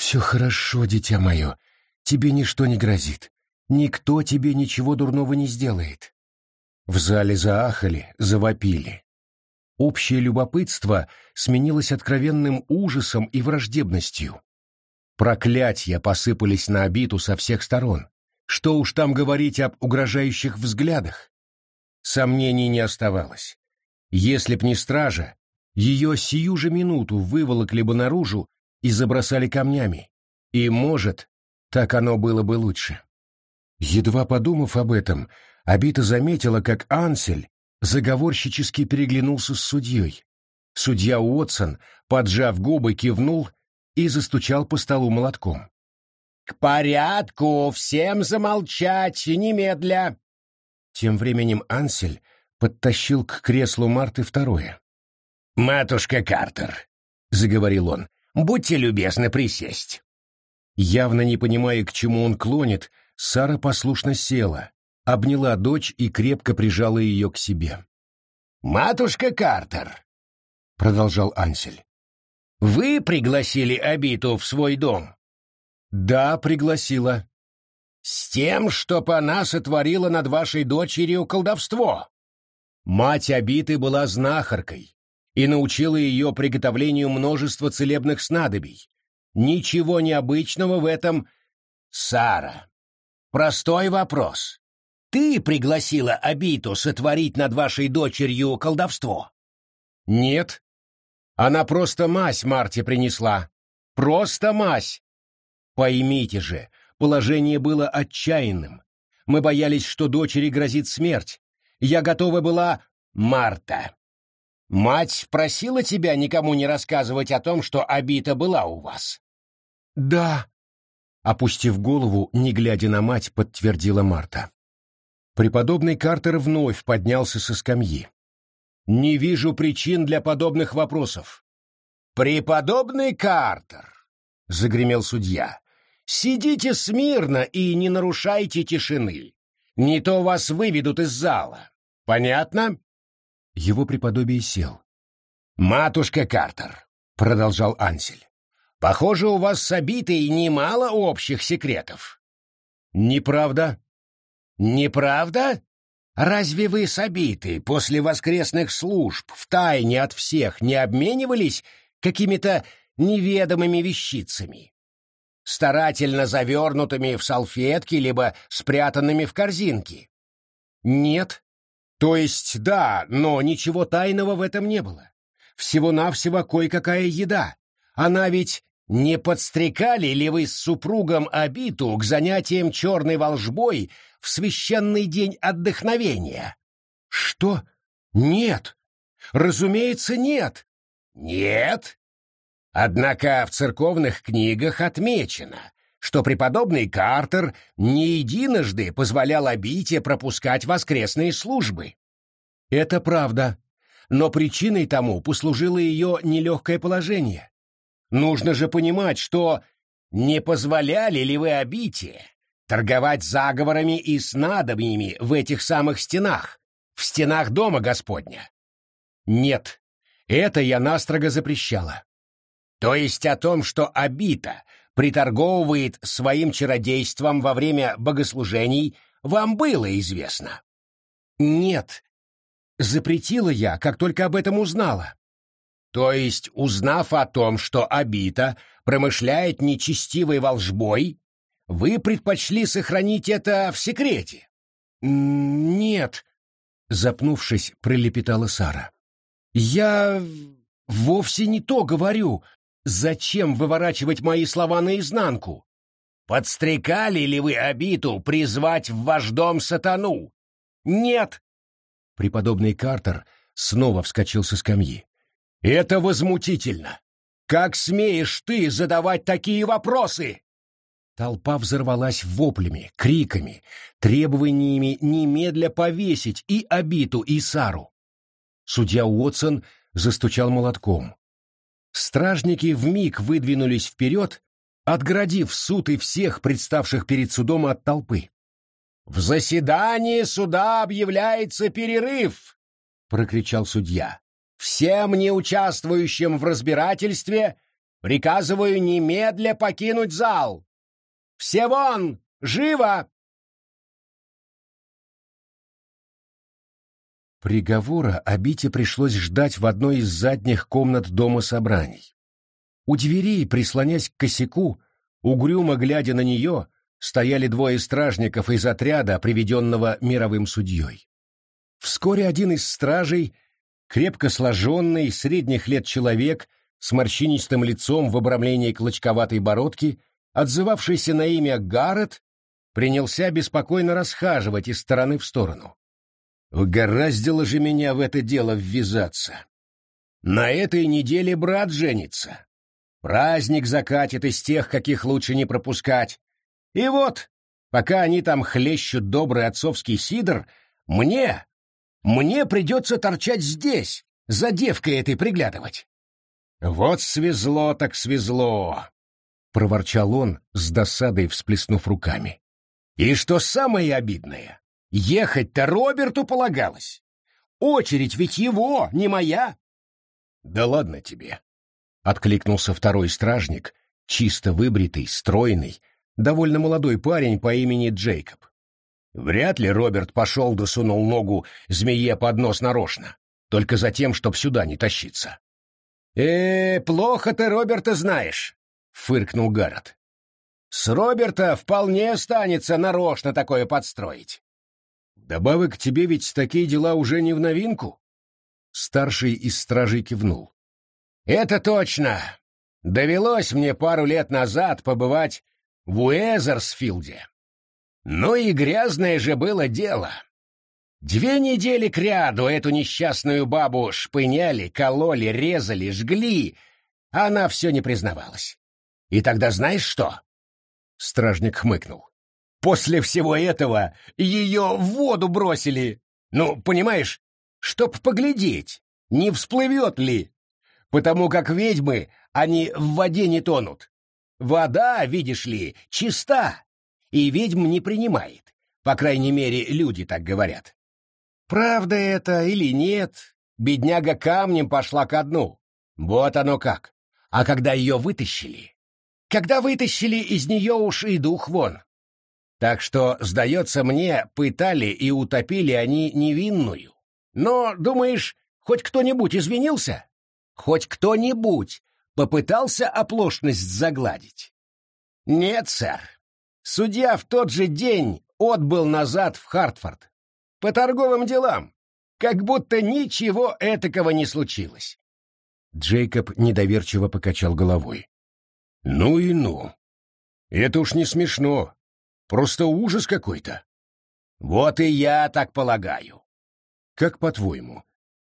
«Все хорошо, дитя мое. Тебе ничто не грозит. Никто тебе ничего дурного не сделает. В зале заахали, завопили. Общее любопытство сменилось откровенным ужасом и враждебностью. Проклятья посыпались на обиту со всех сторон. Что уж там говорить об угрожающих взглядах? Сомнений не оставалось. Если б не стража, ее сию же минуту выволокли бы наружу и забросали камнями. И, может, так оно было бы лучше. Едва подумав об этом, Абита заметила, как Ансель заговорщически переглянулся с судьей. Судья Уотсон, поджав губы, кивнул и застучал по столу молотком. «К порядку! Всем замолчать! Немедля!» Тем временем Ансель подтащил к креслу Марты второе. «Матушка Картер», — заговорил он, — «будьте любезны присесть». Явно не понимая, к чему он клонит, Сара послушно села, обняла дочь и крепко прижала ее к себе. «Матушка Картер», — продолжал Ансель, — «вы пригласили Абиту в свой дом?» «Да, пригласила». «С тем, чтоб она сотворила над вашей дочерью колдовство». Мать Абиты была знахаркой и научила ее приготовлению множества целебных снадобий. Ничего необычного в этом... Сара, Простой вопрос. Ты пригласила Абиту сотворить над вашей дочерью колдовство? Нет. Она просто мазь Марте принесла. Просто мазь. Поймите же, положение было отчаянным. Мы боялись, что дочери грозит смерть. Я готова была... Марта. Мать просила тебя никому не рассказывать о том, что Абита была у вас? Да, Опустив голову, не глядя на мать, подтвердила Марта. Преподобный Картер вновь поднялся со скамьи. «Не вижу причин для подобных вопросов». «Преподобный Картер!» — загремел судья. «Сидите смирно и не нарушайте тишины. Не то вас выведут из зала. Понятно?» Его преподобие сел. «Матушка Картер», — продолжал Ансель, Похоже, у вас с обитой немало общих секретов. Неправда. Неправда? Разве вы с обитой после воскресных служб втайне от всех не обменивались какими-то неведомыми вещицами? Старательно завернутыми в салфетки, либо спрятанными в корзинки? Нет. То есть да, но ничего тайного в этом не было. Всего-навсего кое-какая еда. Она ведь не подстрекали ли вы с супругом обиту к занятиям черной волжбой в священный день отдохновения? Что? Нет. Разумеется, нет. Нет? Однако в церковных книгах отмечено, что преподобный Картер не единожды позволял обите пропускать воскресные службы. Это правда, но причиной тому послужило ее нелегкое положение. Нужно же понимать, что не позволяли ли вы обите торговать заговорами и снадобьями в этих самых стенах, в стенах дома Господня? Нет, это я настрого запрещала. То есть о том, что обита приторговывает своим чародейством во время богослужений, вам было известно? Нет. Запретила я, как только об этом узнала. То есть, узнав о том, что обита промышляет нечестивой волжбой, вы предпочли сохранить это в секрете? Нет, запнувшись, пролепетала Сара. Я вовсе не то говорю. Зачем выворачивать мои слова наизнанку? Подстрекали ли вы обиту призвать в ваш дом сатану? Нет. Преподобный Картер снова вскочил со скамьи. Это возмутительно. Как смеешь ты задавать такие вопросы? Толпа взорвалась воплями, криками, требованиями немедля повесить и обиту, и Сару. Судья Уотсон застучал молотком. Стражники вмиг выдвинулись вперед, отгородив суд и всех представших перед судом от толпы. «В заседании суда объявляется перерыв!» — прокричал судья. «Всем неучаствующим в разбирательстве приказываю немедля покинуть зал! Все вон! Живо!» Приговора Абите пришлось ждать в одной из задних комнат дома собраний. У дверей, прислонясь к косяку, угрюмо глядя на нее, стояли двое стражников из отряда, приведенного мировым судьей. Вскоре один из стражей, крепко сложенный, средних лет человек, с морщинистым лицом в обрамлении клочковатой бородки, отзывавшийся на имя Гаррет, принялся беспокойно расхаживать из стороны в сторону. Угораздило же меня в это дело ввязаться. На этой неделе брат женится. Праздник закатит из тех, каких лучше не пропускать. И вот, пока они там хлещут добрый отцовский сидр, мне, мне придется торчать здесь, за девкой этой приглядывать. Вот свезло так свезло, — проворчал он, с досадой всплеснув руками. И что самое обидное, Ехать-то Роберту полагалось. Очередь ведь его, не моя. Да ладно тебе, откликнулся второй стражник, чисто выбритый, стройный, довольно молодой парень по имени Джейкоб. Вряд ли Роберт пошел да сунул ногу змее под нос нарочно, только за тем, чтоб сюда не тащиться. «Э, плохо ты Роберта знаешь», — фыркнул Гаррет. «С Роберта вполне останется нарочно такое подстроить. Добавок тебе ведь такие дела уже не в новинку. Старший из стражей кивнул. Это точно. Довелось мне пару лет назад побывать в Уэзерсфилде. Ну и грязное же было дело. Две недели кряду эту несчастную бабу шпыняли, кололи, резали, жгли, она все не признавалась. И тогда знаешь что? Стражник хмыкнул. После всего этого ее в воду бросили. Ну, понимаешь, чтоб поглядеть, не всплывет ли. Потому как ведьмы, они в воде не тонут. Вода, видишь ли, чиста, и ведьм не принимает. По крайней мере, люди так говорят. Правда это или нет, бедняга камнем пошла ко дну. Вот оно как. А когда ее вытащили? Когда вытащили, из нее уж и дух вон. Так что, сдается мне, пытали и утопили они невинную. Но, думаешь, хоть кто-нибудь извинился? Хоть кто-нибудь попытался оплошность загладить? Нет, сэр. Судья в тот же день отбыл назад в Хартфорд. По торговым делам. Как будто ничего этакого не случилось. Джейкоб недоверчиво покачал головой. «Ну и ну. Это уж не смешно. Просто ужас какой-то. Вот и я так полагаю. Как по-твоему,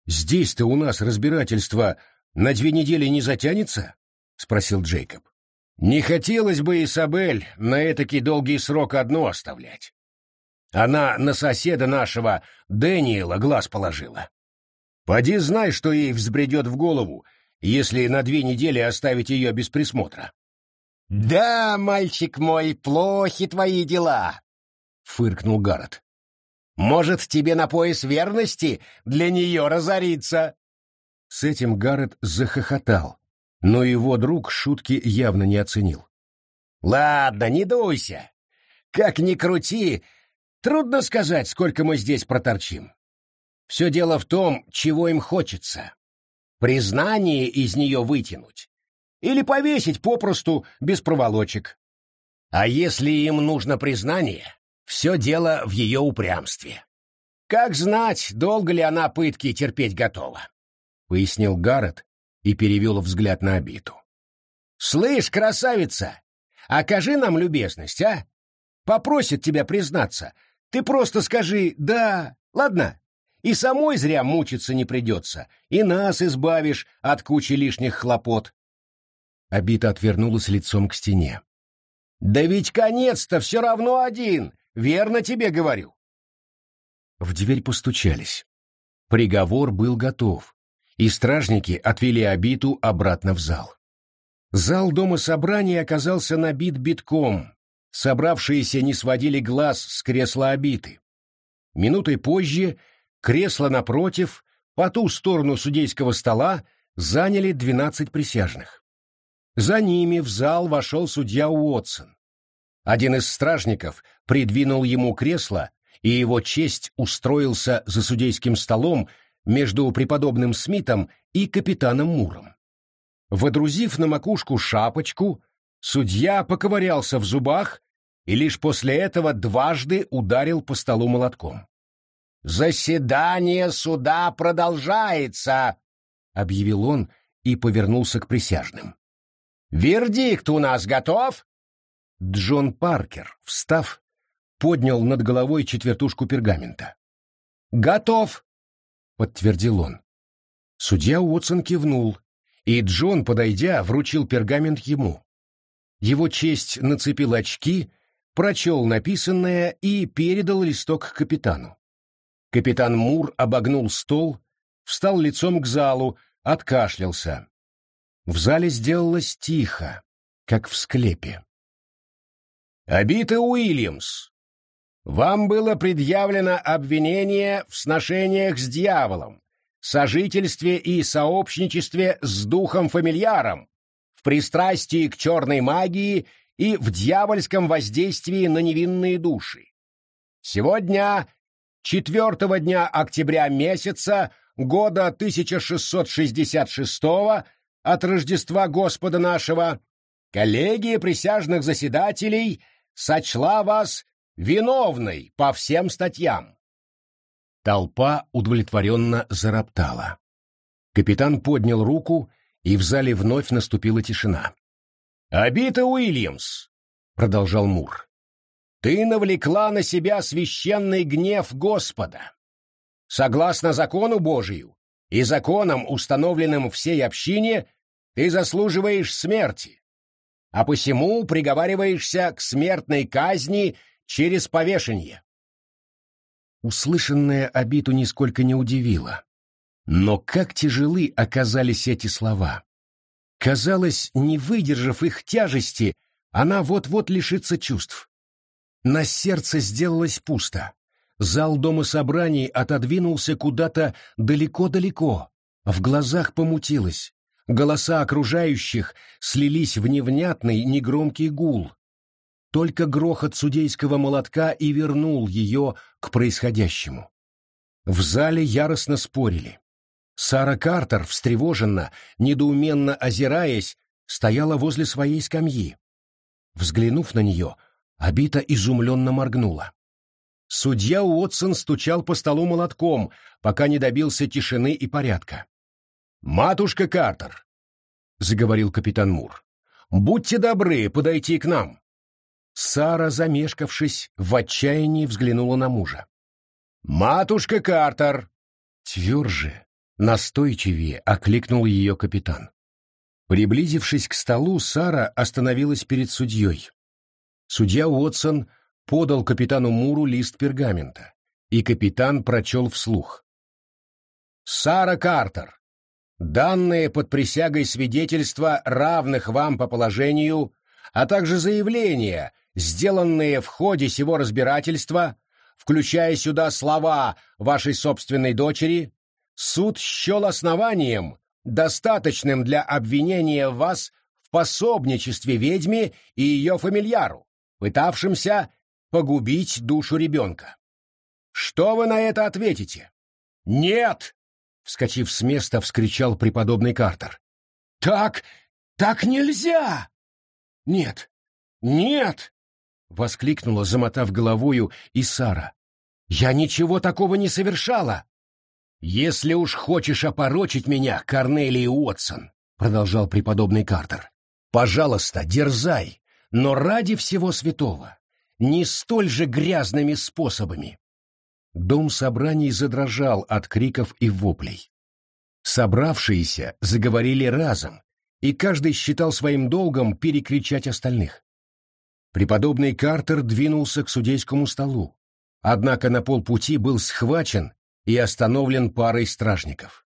здесь-то у нас разбирательство на две недели не затянется? — спросил Джейкоб. «Не хотелось бы Исабель на этакий долгий срок одну оставлять. Она на соседа нашего Дэниела глаз положила. Поди знай, что ей взбредет в голову, если на две недели оставить ее без присмотра». «Да, мальчик мой, плохи твои дела», — фыркнул Гаррет. «Может, тебе на пояс верности для нее разориться?» С этим Гаррет захохотал, но его друг шутки явно не оценил. «Ладно, не дуйся. Как ни крути, трудно сказать, сколько мы здесь проторчим. Все дело в том, чего им хочется. Признание из нее вытянуть или повесить попросту без проволочек. А если им нужно признание, все дело в ее упрямстве. Как знать, долго ли она пытки терпеть готова, — пояснил Гаррет и перевел взгляд на обиту. «Слышь, красавица, окажи нам любезность, а? Попросит тебя признаться. Ты просто скажи «да», ладно? И самой зря мучиться не придется, и нас избавишь от кучи лишних хлопот. Обита отвернулась лицом к стене. «Да ведь конец-то все равно один, верно тебе говорю». В дверь постучались. Приговор был готов, и стражники отвели Обиту обратно в зал. Зал дома собраний оказался набит битком. Собравшиеся не сводили глаз с кресла Обиты. Минутой позже кресло напротив, по ту сторону судейского стола, заняли двенадцать присяжных. За ними в зал вошел судья Уотсон. Один из стражников придвинул ему кресло, и его честь устроился за судейским столом между преподобным Смитом и капитаном Муром. Водрузив на макушку шапочку, судья поковырялся в зубах и лишь после этого дважды ударил по столу молотком. «Заседание суда продолжается!» — объявил он и повернулся к присяжным. Вердикт у нас готов?» Джон Паркер, встав, поднял над головой четвертушку пергамента. «Готов!» — подтвердил он. Судья Уотсон кивнул, и Джон, подойдя, вручил пергамент ему. Его честь нацепил очки, прочел написанное и передал листок капитану. Капитан Мур обогнул стол, встал лицом к залу, откашлялся. В зале сделалось тихо, как в склепе. «Обита Уильямс, вам было предъявлено обвинение в сношениях с дьяволом, сожительстве и сообщничестве с духом-фамильяром, в пристрастии к черной магии и в дьявольском воздействии на невинные души. Сегодня, четвертого дня октября месяца года 1666 от Рождества Господа нашего, коллегия присяжных заседателей сочла вас виновной по всем статьям. Толпа удовлетворенно зароптала. Капитан поднял руку, и в зале вновь наступила тишина. «Обита Уильямс», — продолжал Мур, — «ты навлекла на себя священный гнев Господа. Согласно закону Божию и законам, установленным всей общине, ты заслуживаешь смерти, а посему приговариваешься к смертной казни через повешение. Услышанное обиду нисколько не удивило. Но как тяжелы оказались эти слова. Казалось, не выдержав их тяжести, она вот-вот лишится чувств. На сердце сделалось пусто. Зал дома собраний отодвинулся куда-то далеко-далеко. В глазах помутилось. Голоса окружающих слились в невнятный, негромкий гул. Только грохот судейского молотка и вернул ее к происходящему. В зале яростно спорили. Сара Картер, встревоженно, недоуменно озираясь, стояла возле своей скамьи. Взглянув на нее, Абита изумленно моргнула. Судья Уотсон стучал по столу молотком, пока не добился тишины и порядка. «Матушка Картер», — заговорил капитан Мур, — «будьте добры подойти к нам». Сара, замешкавшись, в отчаянии взглянула на мужа. «Матушка Картер!» Тверже, настойчивее окликнул ее капитан. Приблизившись к столу, Сара остановилась перед судьей. Судья Уотсон подал капитану Муру лист пергамента, и капитан прочел вслух. «Сара Картер, данные под присягой свидетельства равных вам по положению, а также заявления, сделанные в ходе сего разбирательства, включая сюда слова вашей собственной дочери, суд счел основанием, достаточным для обвинения вас в пособничестве ведьме и ее фамильяру, пытавшимся погубить душу ребенка. Что вы на это ответите? Нет! Вскочив с места, вскричал преподобный Картер. Так, так нельзя! Нет, нет! Воскликнула, замотав головою, и Сара. Я ничего такого не совершала. Если уж хочешь опорочить меня, Корнелий Уотсон, продолжал преподобный Картер, пожалуйста, дерзай, но ради всего святого, не столь же грязными способами. Дом собраний задрожал от криков и воплей. Собравшиеся заговорили разом, и каждый считал своим долгом перекричать остальных. Преподобный Картер двинулся к судейскому столу, однако на полпути был схвачен и остановлен парой стражников.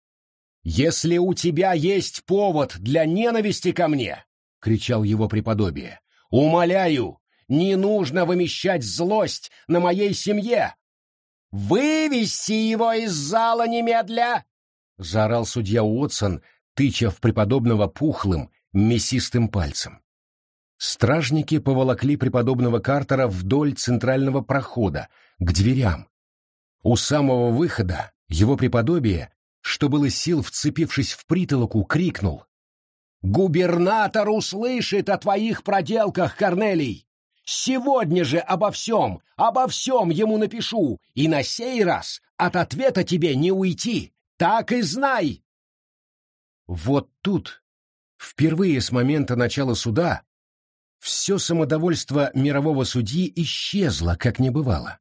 «Если у тебя есть повод для ненависти ко мне!» — кричал его преподобие. «Умоляю, не нужно вымещать злость на моей семье! Вывести его из зала немедля!» — заорал судья Уотсон, тыча в преподобного пухлым, мясистым пальцем. Стражники поволокли преподобного Картера вдоль центрального прохода, к дверям. У самого выхода его преподобие, что было сил, вцепившись в притолоку, крикнул. «Губернатор услышит о твоих проделках, Корнелий! Сегодня же обо всем, обо всем ему напишу, и на сей раз от ответа тебе не уйти. Так и знай!» Вот тут, впервые с момента начала суда, все самодовольство мирового судьи исчезло, как не бывало.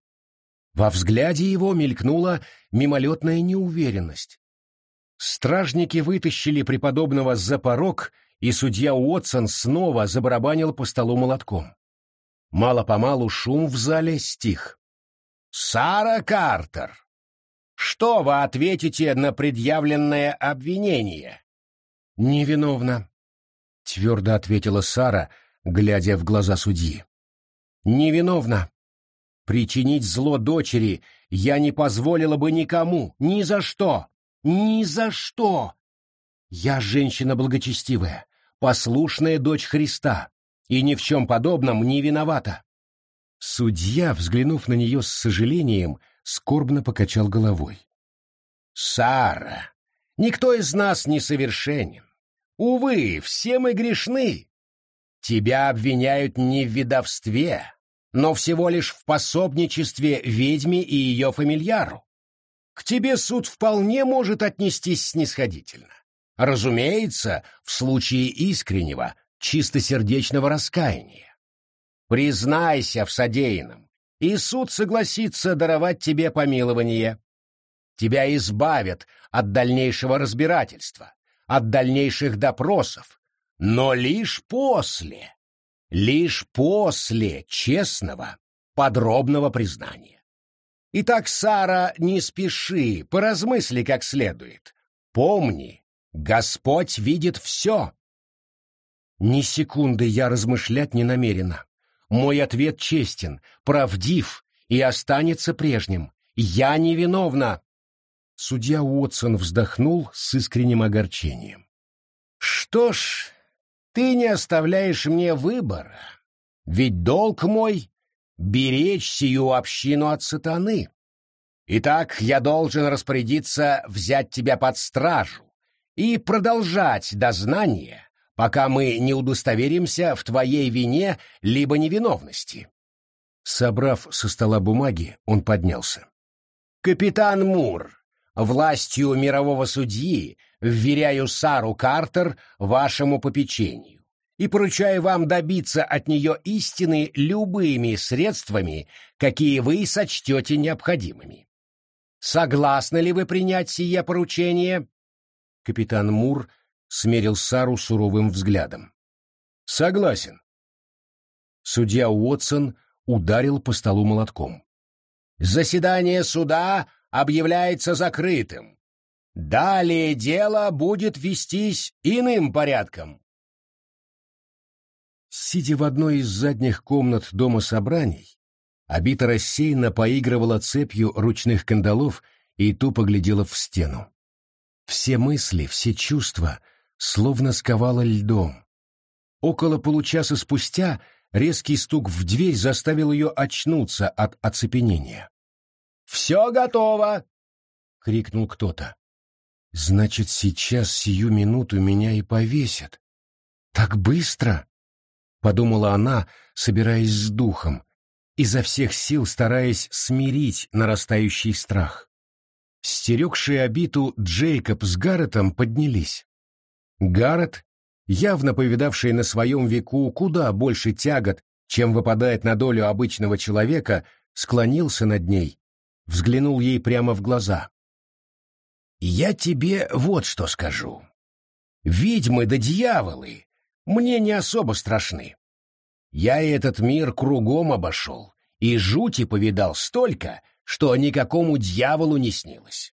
Во взгляде его мелькнула мимолетная неуверенность. Стражники вытащили преподобного за порог, и судья Уотсон снова забарабанил по столу молотком. Мало-помалу шум в зале стих. «Сара Картер, что вы ответите на предъявленное обвинение?» «Невиновна», — твердо ответила Сара, глядя в глаза судьи. «Невиновна. Причинить зло дочери я не позволила бы никому, ни за что, ни за что. Я женщина благочестивая, послушная дочь Христа, и ни в чем подобном не виновата. Судья, взглянув на нее с сожалением, скорбно покачал головой. «Сара, никто из нас не совершенен. Увы, все мы грешны. Тебя обвиняют не в ведовстве, но всего лишь в пособничестве ведьме и ее фамильяру. К тебе суд вполне может отнестись снисходительно. Разумеется, в случае искреннего, чистосердечного раскаяния. Признайся в содеянном, и суд согласится даровать тебе помилование. Тебя избавят от дальнейшего разбирательства, от дальнейших допросов, но лишь после, лишь после честного, подробного признания. Итак, Сара, не спеши, поразмысли как следует. Помни, Господь видит все. Ни секунды я размышлять не намерена. Мой ответ честен, правдив и останется прежним. Я невиновна. Судья Уотсон вздохнул с искренним огорчением. Что ж, ты не оставляешь мне выбора, ведь долг мой — беречь сию общину от сатаны. Итак, я должен распорядиться взять тебя под стражу и продолжать дознание, пока мы не удостоверимся в твоей вине либо невиновности. Собрав со стола бумаги, он поднялся. «Капитан Мур, властью мирового судьи вверяю Сару Картер вашему попечению и поручаю вам добиться от нее истины любыми средствами, какие вы сочтете необходимыми. Согласны ли вы принять сие поручение?» Капитан Мур смерил Сару суровым взглядом. «Согласен». Судья Уотсон ударил по столу молотком. «Заседание суда объявляется закрытым. Далее дело будет вестись иным порядком». Сидя в одной из задних комнат дома собраний, Абита рассеянно поигрывала цепью ручных кандалов и тупо глядела в стену. Все мысли, все чувства словно сковало льдом. Около получаса спустя резкий стук в дверь заставил ее очнуться от оцепенения. «Все готово!» — крикнул кто-то. «Значит, сейчас, сию минуту, меня и повесят. Так быстро!» — подумала она, собираясь с духом, изо всех сил стараясь смирить нарастающий страх. Стерегшие обиту Джейкоб с Гарретом поднялись. Гаррет, явно повидавший на своем веку куда больше тягот, чем выпадает на долю обычного человека, склонился над ней, взглянул ей прямо в глаза. «Я тебе вот что скажу. Ведьмы да дьяволы мне не особо страшны. Я этот мир кругом обошел, и жути повидал столько, что никакому дьяволу не снилось.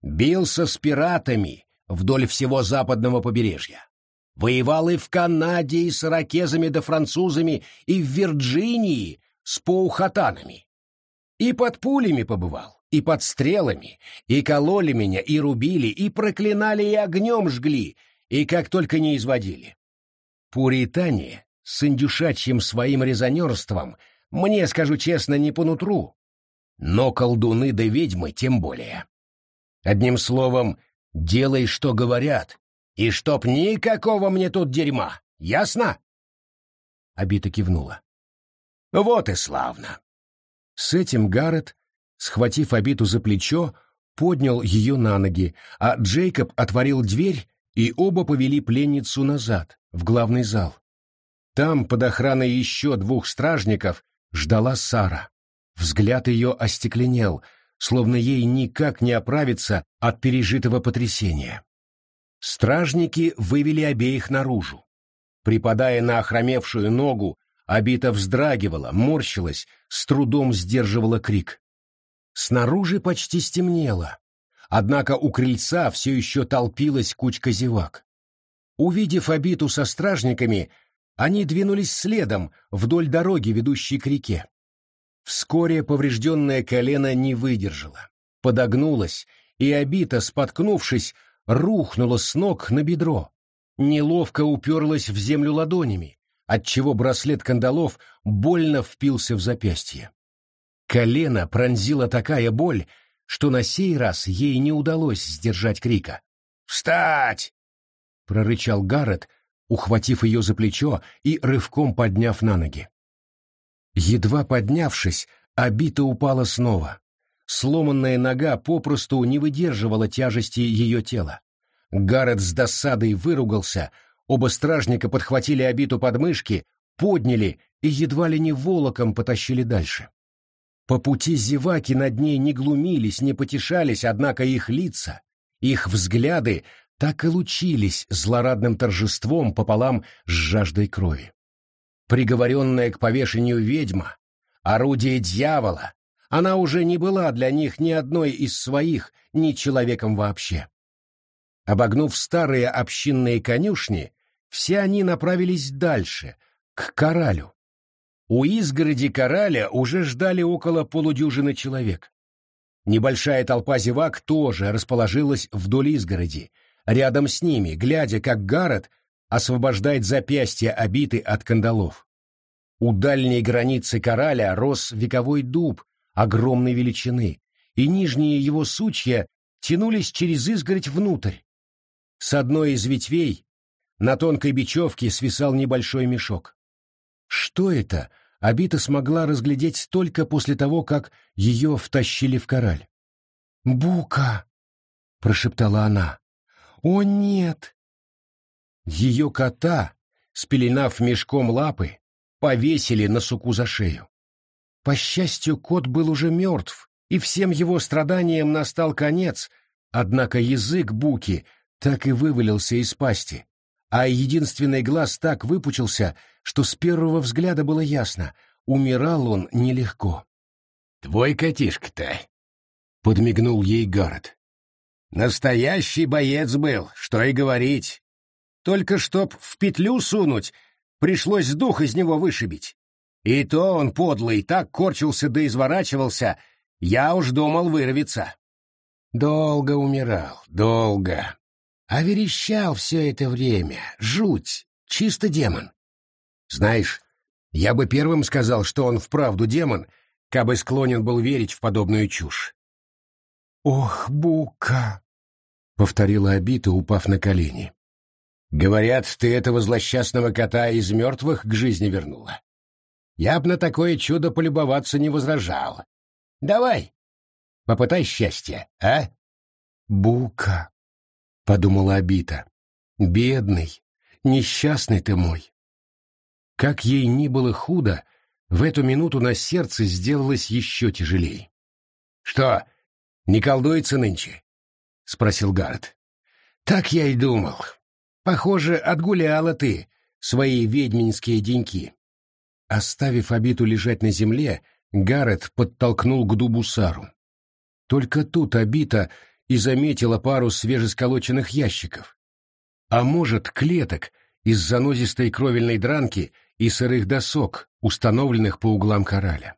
Бился с пиратами вдоль всего западного побережья. Воевал и в Канаде, и с иракезами да французами, и в Вирджинии с поухатанами. И под пулями побывал, и под стрелами, и кололи меня, и рубили, и проклинали, и огнем жгли, и как только не изводили. Пуритане с индюшачьим своим резонерством мне, скажу честно, не по нутру, но колдуны да ведьмы тем более. Одним словом, делай, что говорят, и чтоб никакого мне тут дерьма, ясно? Абита кивнула. Вот и славно. С этим Гаррет, схватив Абиту за плечо, поднял ее на ноги, а Джейкоб отворил дверь, и оба повели пленницу назад, в главный зал. Там, под охраной еще двух стражников, ждала Сара. Взгляд ее остекленел, словно ей никак не оправиться от пережитого потрясения. Стражники вывели обеих наружу. Припадая на охромевшую ногу, Абита вздрагивала, морщилась, с трудом сдерживала крик. Снаружи почти стемнело, однако у крыльца все еще толпилась кучка зевак. Увидев Абиту со стражниками, они двинулись следом вдоль дороги, ведущей к реке. Вскоре поврежденное колено не выдержало, подогнулось, и обита, споткнувшись, рухнула с ног на бедро. Неловко уперлась в землю ладонями, отчего браслет кандалов больно впился в запястье. Колено пронзила такая боль, что на сей раз ей не удалось сдержать крика. «Встать!» — прорычал Гаррет, ухватив ее за плечо и рывком подняв на ноги. Едва поднявшись, обита упала снова. Сломанная нога попросту не выдерживала тяжести ее тела. Гаррет с досадой выругался, оба стражника подхватили обиту подмышки, подняли и едва ли не волоком потащили дальше. По пути зеваки над ней не глумились, не потешались, однако их лица, их взгляды так и лучились злорадным торжеством пополам с жаждой крови приговоренная к повешению ведьма, орудие дьявола, она уже не была для них ни одной из своих, ни человеком вообще. Обогнув старые общинные конюшни, все они направились дальше, к Коралю. У изгороди Кораля уже ждали около полудюжины человек. Небольшая толпа зевак тоже расположилась вдоль изгороди, рядом с ними, глядя, как Гаррет освобождает запястья обиты от кандалов. У дальней границы кораля рос вековой дуб огромной величины, и нижние его сучья тянулись через изгородь внутрь. С одной из ветвей на тонкой бечевке свисал небольшой мешок. Что это, Абита смогла разглядеть только после того, как ее втащили в кораль. «Бука!» — прошептала она. «О, нет!» Ее кота, спеленав мешком лапы, повесили на суку за шею. По счастью, кот был уже мертв, и всем его страданиям настал конец, однако язык Буки так и вывалился из пасти, а единственный глаз так выпучился, что с первого взгляда было ясно — умирал он нелегко. «Твой котишка-то!» — подмигнул ей Гаррет. «Настоящий боец был, что и говорить. Только чтоб в петлю сунуть, пришлось дух из него вышибить. И то он подлый так корчился да изворачивался, я уж думал вырвется». Долго умирал, долго. А верещал все это время. Жуть. Чисто демон. Знаешь, я бы первым сказал, что он вправду демон, кабы склонен был верить в подобную чушь. «Ох, Бука!» — повторила Абита, упав на колени. «Говорят, ты этого злосчастного кота из мертвых к жизни вернула. Я б на такое чудо полюбоваться не возражал. Давай, попытай счастье, а?» «Бука!» — подумала Абита. «Бедный, несчастный ты мой!» Как ей ни было худо, в эту минуту на сердце сделалось еще тяжелей. «Что, не колдуется нынче?» — спросил Гаррет. «Так я и думал. Похоже, отгуляла ты свои ведьминские деньки». Оставив обиту лежать на земле, Гаррет подтолкнул к дубу Сару. Только тут обита и заметила пару свежесколоченных ящиков. А может, клеток из занозистой кровельной дранки и сырых досок, установленных по углам кораля.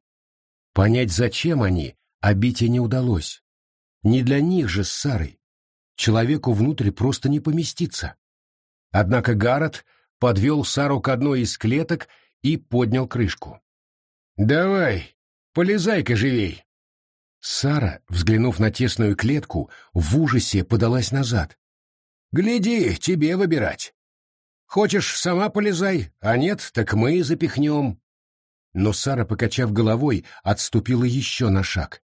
Понять, зачем они, обите не удалось. Не для них же с Сарой. Человеку внутрь просто не поместиться. Однако Гаррет подвел Сару к одной из клеток и поднял крышку. «Давай, полезай-ка живей!» Сара, взглянув на тесную клетку, в ужасе подалась назад. «Гляди, тебе выбирать. Хочешь, сама полезай, а нет, так мы запихнем». Но Сара, покачав головой, отступила еще на шаг.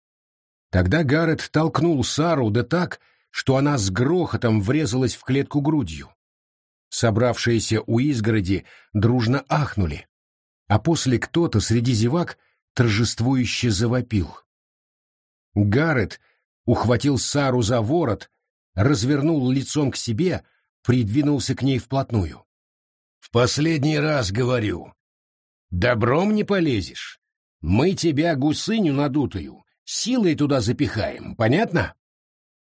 Тогда Гаррет толкнул Сару да так, что она с грохотом врезалась в клетку грудью. Собравшиеся у изгороди дружно ахнули, а после кто-то среди зевак торжествующе завопил. Гаррет ухватил Сару за ворот, развернул лицом к себе, придвинулся к ней вплотную. «В последний раз говорю, добром не полезешь. Мы тебя, гусыню надутую, силой туда запихаем, понятно?»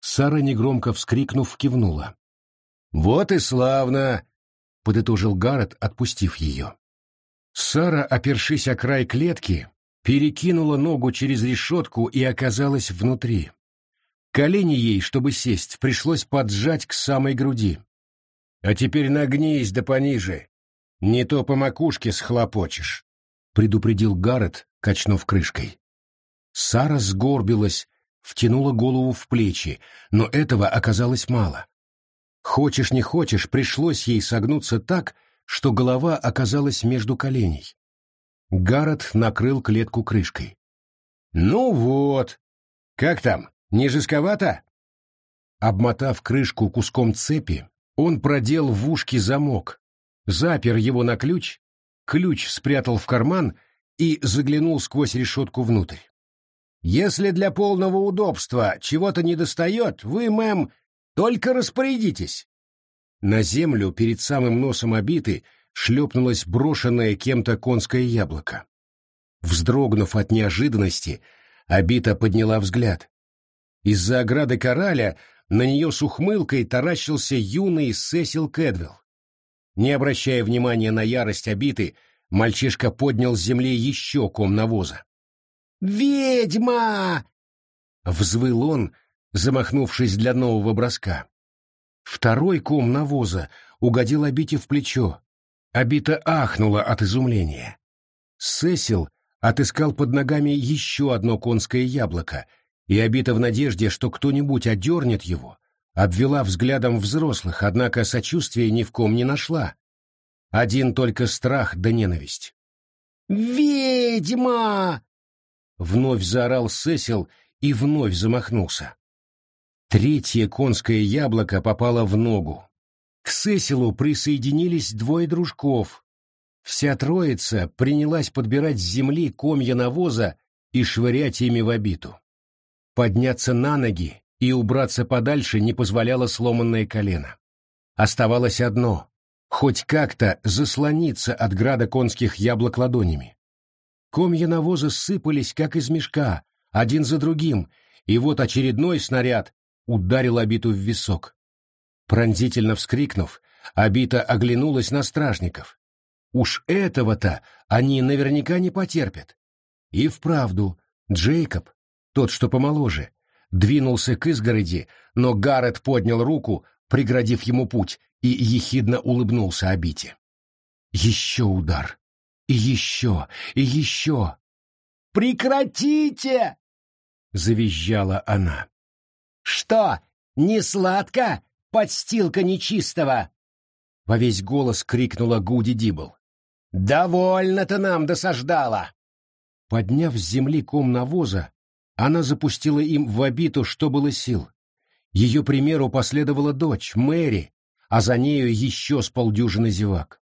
Сара, негромко вскрикнув, кивнула. «Вот и славно!» — подытожил Гаррет, отпустив ее. Сара, опершись о край клетки, перекинула ногу через решетку и оказалась внутри. Колени ей, чтобы сесть, пришлось поджать к самой груди. «А теперь нагнись да пониже. Не то по макушке схлопочешь», — предупредил Гаррет, качнув крышкой. Сара сгорбилась, втянула голову в плечи, но этого оказалось мало. Хочешь не хочешь, пришлось ей согнуться так, что голова оказалась между коленей. Гаррет накрыл клетку крышкой. «Ну вот! Как там, не жестковато?» Обмотав крышку куском цепи, он продел в ушки замок, запер его на ключ, ключ спрятал в карман и заглянул сквозь решетку внутрь. «Если для полного удобства чего-то недостает, вы, мэм, только распорядитесь». На землю перед самым носом обиты шлепнулось брошенное кем-то конское яблоко. Вздрогнув от неожиданности, Абита подняла взгляд. Из-за ограды кораля на нее с ухмылкой таращился юный Сесил Кэдвилл. Не обращая внимания на ярость Абиты, мальчишка поднял с земли еще ком навоза. «Ведьма!» — взвыл он, замахнувшись для нового броска. Второй ком навоза угодил Абите в плечо, Абита ахнула от изумления. Сесил отыскал под ногами еще одно конское яблоко, и Абита в надежде, что кто-нибудь одернет его, обвела взглядом взрослых, однако сочувствия ни в ком не нашла. Один только страх да ненависть. «Ведьма!» Вновь заорал Сесил и вновь замахнулся. Третье конское яблоко попало в ногу. К Сесилу присоединились двое дружков. Вся троица принялась подбирать с земли комья навоза и швырять ими в обиту. Подняться на ноги и убраться подальше не позволяло сломанное колено. Оставалось одно — хоть как-то заслониться от града конских яблок ладонями. Комья навоза сыпались, как из мешка, один за другим, и вот очередной снаряд ударил обиту в висок. Пронзительно вскрикнув, обита оглянулась на стражников. Уж этого-то они наверняка не потерпят. И вправду, Джейкоб, тот, что помоложе, двинулся к изгороди, но Гаррет поднял руку, преградив ему путь, и ехидно улыбнулся обите. Еще удар. И еще, и еще. «Прекратите!» — завизжала она. «Что, не сладко, подстилка нечистого?» Во весь голос крикнула Гуди Дибл. «Довольно-то нам досаждала!» Подняв с земли ком навоза, она запустила им в обиту, что было сил. Ее примеру последовала дочь, Мэри, а за нею еще с полдюжины зевак.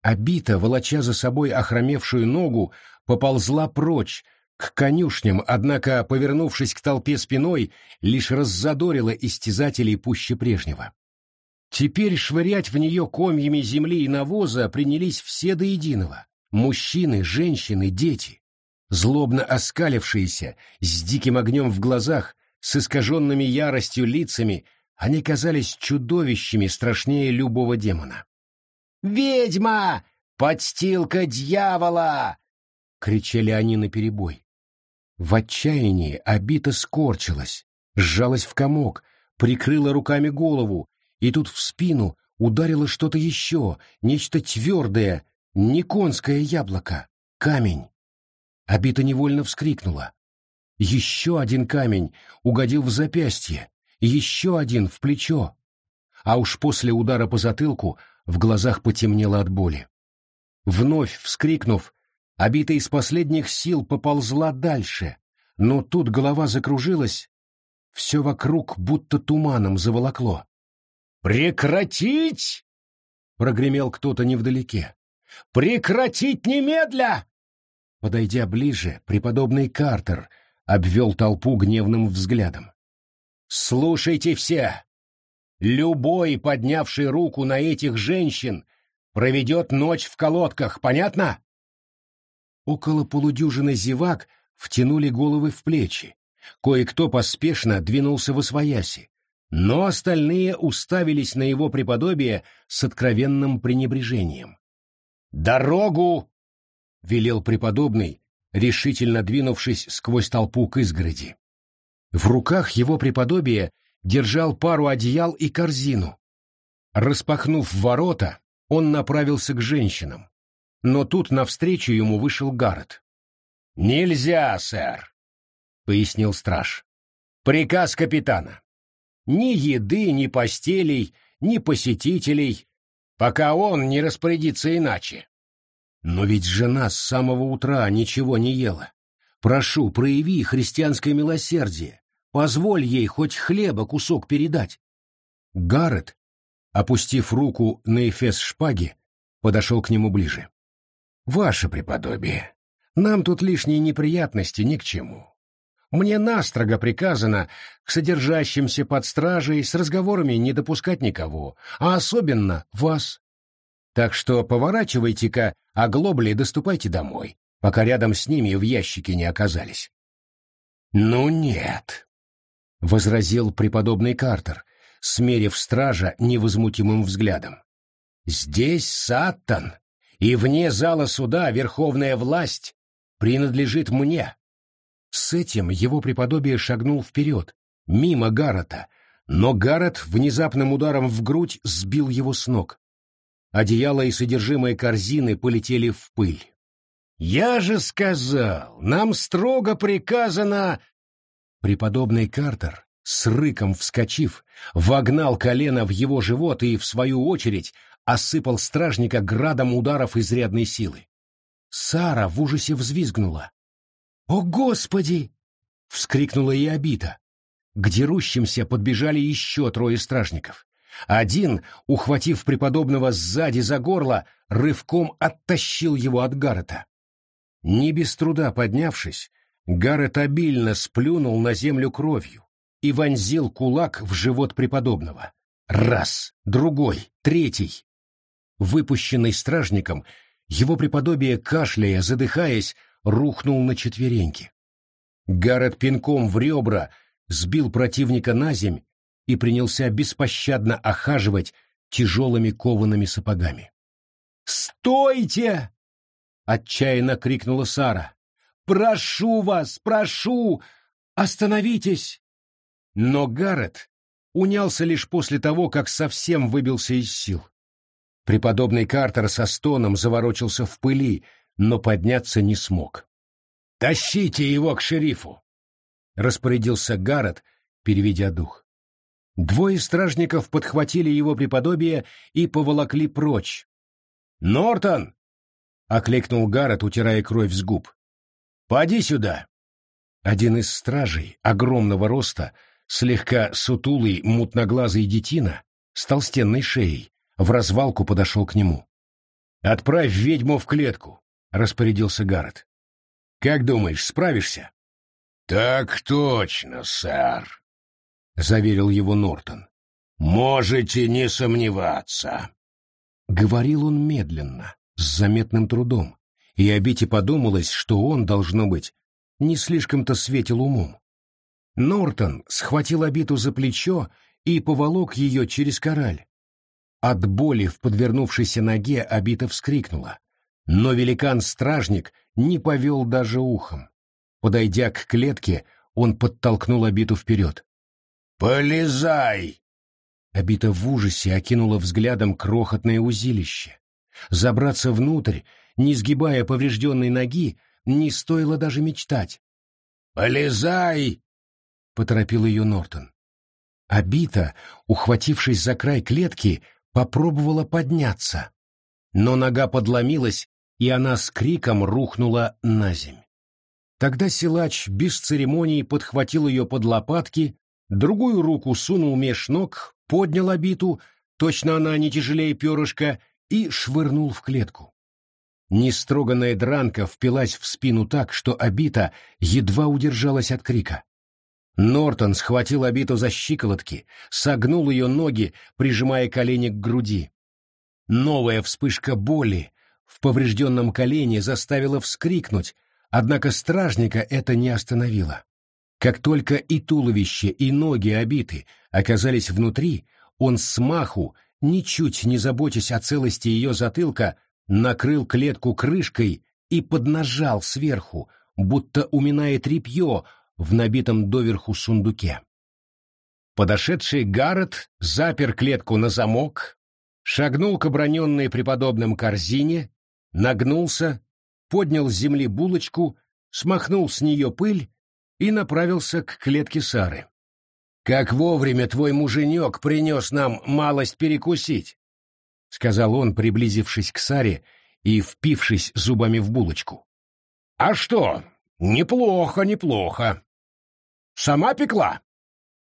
Обита, волоча за собой охромевшую ногу, поползла прочь, к конюшням, однако, повернувшись к толпе спиной, лишь раззадорила истязателей пуще прежнего. Теперь швырять в нее комьями земли и навоза принялись все до единого — мужчины, женщины, дети злобно оскалившиеся, с диким огнем в глазах, с искаженными яростью лицами, они казались чудовищами страшнее любого демона. «Ведьма! Подстилка дьявола!» — кричали они наперебой. В отчаянии обита скорчилась, сжалась в комок, прикрыла руками голову, и тут в спину ударило что-то еще, нечто твердое, не конское яблоко, камень. Абита невольно вскрикнула. Еще один камень угодил в запястье, еще один в плечо. А уж после удара по затылку в глазах потемнело от боли. Вновь вскрикнув, Абита из последних сил поползла дальше, но тут голова закружилась, все вокруг будто туманом заволокло. «Прекратить!» — прогремел кто-то невдалеке. «Прекратить немедля!» Подойдя ближе, преподобный Картер обвел толпу гневным взглядом. «Слушайте все! Любой, поднявший руку на этих женщин, проведет ночь в колодках, понятно?» Около полудюжины зевак втянули головы в плечи. Кое-кто поспешно двинулся в освояси, но остальные уставились на его преподобие с откровенным пренебрежением. «Дорогу — велел преподобный, решительно двинувшись сквозь толпу к изгороди. В руках его преподобие держал пару одеял и корзину. Распахнув ворота, он направился к женщинам. Но тут навстречу ему вышел Гаррет. «Нельзя, сэр», — пояснил страж. «Приказ капитана. Ни еды, ни постелей, ни посетителей, пока он не распорядится иначе. Но ведь жена с самого утра ничего не ела. Прошу, прояви христианское милосердие. Позволь ей хоть хлеба кусок передать. Гаррет, опустив руку на эфес шпаги, подошел к нему ближе. «Ваше преподобие, нам тут лишние неприятности ни к чему. Мне настрого приказано к содержащимся под стражей с разговорами не допускать никого, а особенно вас. Так что поворачивайте-ка оглобли и доступайте домой, пока рядом с ними в ящике не оказались. «Ну нет», — возразил преподобный Картер, смерив стража невозмутимым взглядом. «Здесь Саттан, и вне зала суда верховная власть принадлежит мне». С этим его преподобие шагнул вперед, мимо Гаррета, но Гаррет внезапным ударом в грудь сбил его с ног. Одеяло и содержимое корзины полетели в пыль. «Я же сказал, нам строго приказано...» Преподобный Картер, с рыком вскочив, вогнал колено в его живот и, в свою очередь, осыпал стражника градом ударов изрядной силы. Сара в ужасе взвизгнула. «О, Господи!» — вскрикнула и обита. К дерущимся подбежали еще трое стражников. Один, ухватив преподобного сзади за горло, рывком оттащил его от Гаррета. Не без труда поднявшись, Гаррет обильно сплюнул на землю кровью и вонзил кулак в живот преподобного. Раз, другой, третий. Выпущенный стражником, его преподобие, кашляя, задыхаясь, рухнул на четвереньки. Гаррет пинком в ребра сбил противника на земь и принялся беспощадно охаживать тяжелыми коваными сапогами. «Стойте!» — отчаянно крикнула Сара. «Прошу вас, прошу! Остановитесь!» Но Гаррет унялся лишь после того, как совсем выбился из сил. Преподобный Картер со стоном заворочился в пыли, но подняться не смог. «Тащите его к шерифу!» — распорядился Гаррет, переведя дух. Двое стражников подхватили его преподобие и поволокли прочь. «Нортон!» — окликнул Гаррет, утирая кровь с губ. «Поди сюда!» Один из стражей, огромного роста, слегка сутулый, мутноглазый детина, с толстенной шеей, в развалку подошел к нему. «Отправь ведьму в клетку», — распорядился Гаррет. «Как думаешь, справишься?» «Так точно, сэр», — заверил его Нортон. «Можете не сомневаться». Говорил он медленно, с заметным трудом, и Абите подумалось, что он, должно быть, не слишком-то светил умом. Нортон схватил Абиту за плечо и поволок ее через кораль. От боли в подвернувшейся ноге Абита вскрикнула, но великан-стражник не повел даже ухом. Подойдя к клетке, он подтолкнул Абиту вперед. «Полезай!» Абита в ужасе окинула взглядом крохотное узилище. Забраться внутрь, не сгибая поврежденной ноги, не стоило даже мечтать. «Полезай!» — поторопил ее Нортон. Абита, ухватившись за край клетки, попробовала подняться, но нога подломилась, и она с криком рухнула на земь. Тогда силач без церемоний подхватил ее под лопатки, другую руку сунул меж ног, поднял обиту, точно она не тяжелее перышка, и швырнул в клетку. Нестроганная дранка впилась в спину так, что обита едва удержалась от крика. Нортон схватил обиту за щиколотки, согнул ее ноги, прижимая колени к груди. Новая вспышка боли в поврежденном колене заставила вскрикнуть, однако стражника это не остановило. Как только и туловище, и ноги обиты оказались внутри, он смаху, ничуть не заботясь о целости ее затылка, накрыл клетку крышкой и поднажал сверху, будто уминая тряпье в набитом доверху сундуке. Подошедший Гаррет запер клетку на замок, шагнул к оброненной преподобным корзине, нагнулся, поднял с земли булочку, смахнул с нее пыль и направился к клетке Сары. «Как вовремя твой муженек принес нам малость перекусить!» — сказал он, приблизившись к Саре и впившись зубами в булочку. «А что? Неплохо, неплохо. Сама пекла?»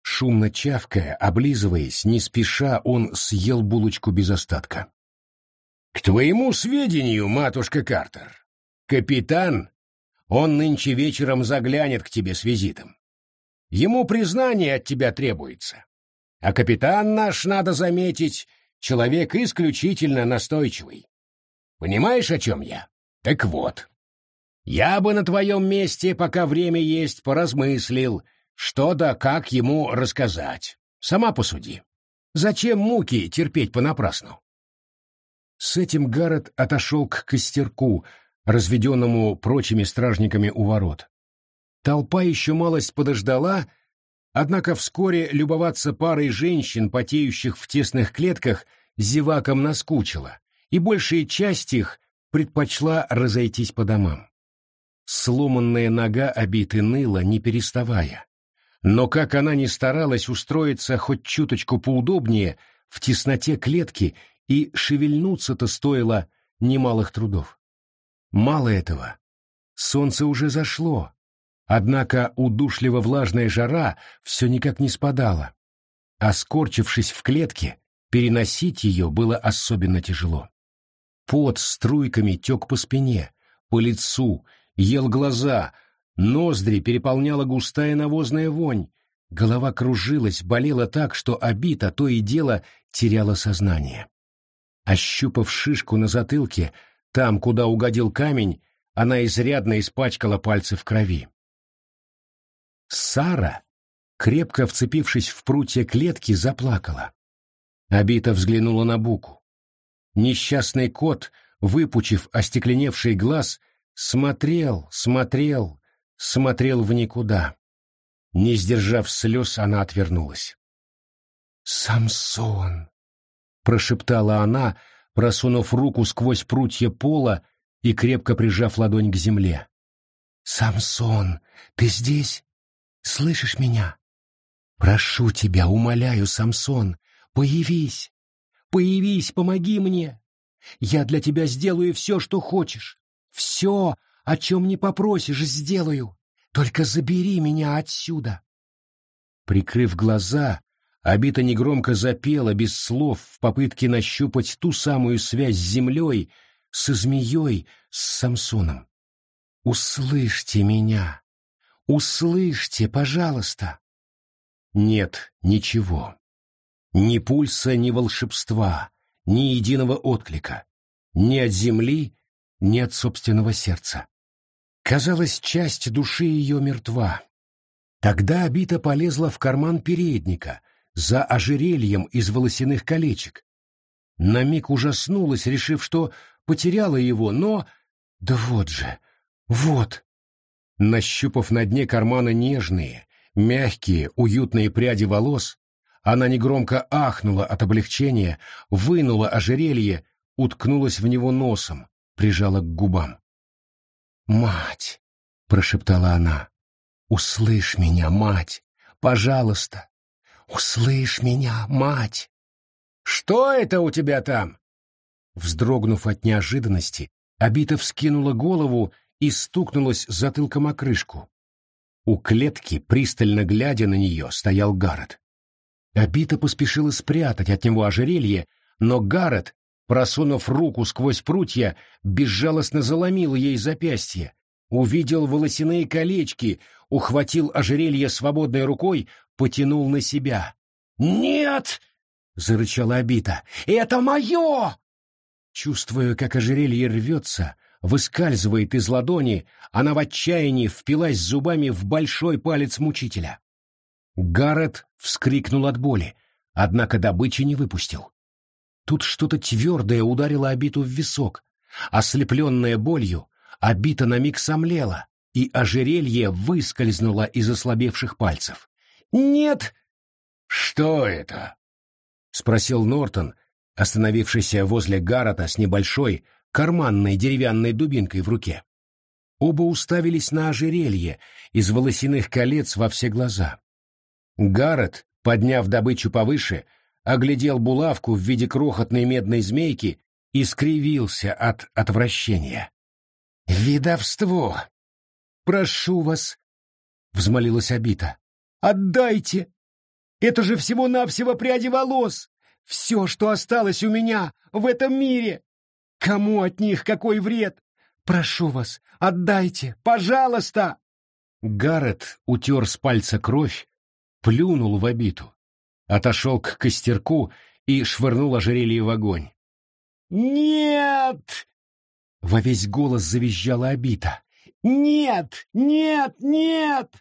Шумно чавкая, облизываясь, не спеша, он съел булочку без остатка. «К твоему сведению, матушка Картер, капитан он нынче вечером заглянет к тебе с визитом. Ему признание от тебя требуется. А капитан наш, надо заметить, человек исключительно настойчивый. Понимаешь, о чем я? Так вот. Я бы на твоем месте, пока время есть, поразмыслил, что да как ему рассказать. Сама посуди. Зачем муки терпеть понапрасну? С этим Гаррет отошел к костерку, разведенному прочими стражниками у ворот. Толпа еще малость подождала, однако вскоре любоваться парой женщин, потеющих в тесных клетках, зевакам наскучила, и большая часть их предпочла разойтись по домам. Сломанная нога обиты ныла, не переставая. Но как она ни старалась устроиться хоть чуточку поудобнее в тесноте клетки, и шевельнуться-то стоило немалых трудов. Мало этого. Солнце уже зашло, однако удушливо-влажная жара все никак не спадала. А скорчившись в клетке, переносить ее было особенно тяжело. Пот струйками тек по спине, по лицу, ел глаза, ноздри переполняла густая навозная вонь, Голова кружилась, болела так, что обита то и дело теряла сознание. Ощупав шишку на затылке, там, куда угодил камень, она изрядно испачкала пальцы в крови. Сара, крепко вцепившись в прутья клетки, заплакала. Обита взглянула на Буку. Несчастный кот, выпучив остекленевший глаз, смотрел, смотрел, смотрел в никуда. Не сдержав слез, она отвернулась. «Самсон!» — прошептала она, просунув руку сквозь прутья пола и крепко прижав ладонь к земле. «Самсон, ты здесь? Слышишь меня? Прошу тебя, умоляю, Самсон, появись! Появись, помоги мне! Я для тебя сделаю все, что хочешь. Все, о чем не попросишь, сделаю. Только забери меня отсюда. Прикрыв глаза, Абита негромко запела без слов в попытке нащупать ту самую связь с землей, со змеей, с Самсоном. «Услышьте меня! Услышьте, пожалуйста!» Нет ничего. Ни пульса, ни волшебства, ни единого отклика. Ни от земли, ни от собственного сердца. Казалось, часть души ее мертва. Тогда Абита полезла в карман передника за ожерельем из волосяных колечек. На миг ужаснулась, решив, что потеряла его, но... Да вот же, вот! Нащупав на дне кармана нежные, мягкие, уютные пряди волос, она негромко ахнула от облегчения, вынула ожерелье, уткнулась в него носом, прижала к губам. «Мать!» — прошептала она. «Услышь меня, мать! Пожалуйста! Услышь меня, мать!» «Что это у тебя там?» Вздрогнув от неожиданности, Абита вскинула голову и стукнулась затылком о крышку. У клетки, пристально глядя на нее, стоял Гаррет. Абита поспешила спрятать от него ожерелье, но Гаррет просунув руку сквозь прутья, безжалостно заломил ей запястье, увидел волосяные колечки, ухватил ожерелье свободной рукой, потянул на себя. «Нет!» — зарычала Абита. «Это мое!» Чувствуя, как ожерелье рвется, выскальзывает из ладони, она в отчаянии впилась зубами в большой палец мучителя. Гаррет вскрикнул от боли, однако добычи не выпустил. Тут что-то твердое ударило обиту в висок. Ослепленная болью, обита на миг сомлела, и ожерелье выскользнуло из ослабевших пальцев. «Нет!» «Что это?» — спросил Нортон, остановившийся возле Гаррета с небольшой, карманной деревянной дубинкой в руке. Оба уставились на ожерелье из волосяных колец во все глаза. Гаррет, подняв добычу повыше, — оглядел булавку в виде крохотной медной змейки и скривился от отвращения. «Видовство! Прошу вас!» — взмолилась Абита. «Отдайте! Это же всего-навсего пряди волос! Все, что осталось у меня в этом мире! Кому от них какой вред? Прошу вас, отдайте, пожалуйста!» Гаррет утер с пальца кровь, плюнул в обиту отошел к костерку и швырнул ожерелье в огонь. «Нет!» — во весь голос завизжала обита. «Нет! Нет! Нет!»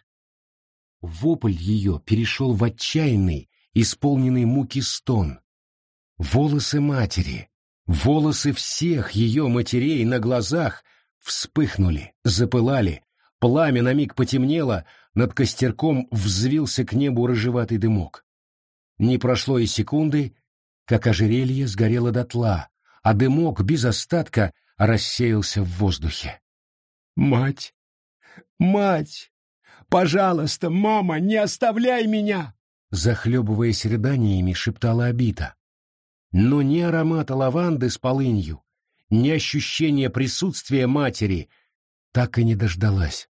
Вопль ее перешел в отчаянный, исполненный муки стон. Волосы матери, волосы всех ее матерей на глазах вспыхнули, запылали, пламя на миг потемнело, над костерком взвился к небу рыжеватый дымок. Не прошло и секунды, как ожерелье сгорело дотла, а дымок без остатка рассеялся в воздухе. «Мать! Мать! Пожалуйста, мама, не оставляй меня!» Захлебываясь рыданиями, шептала Обита. Но ни аромата лаванды с полынью, ни ощущения присутствия матери так и не дождалась.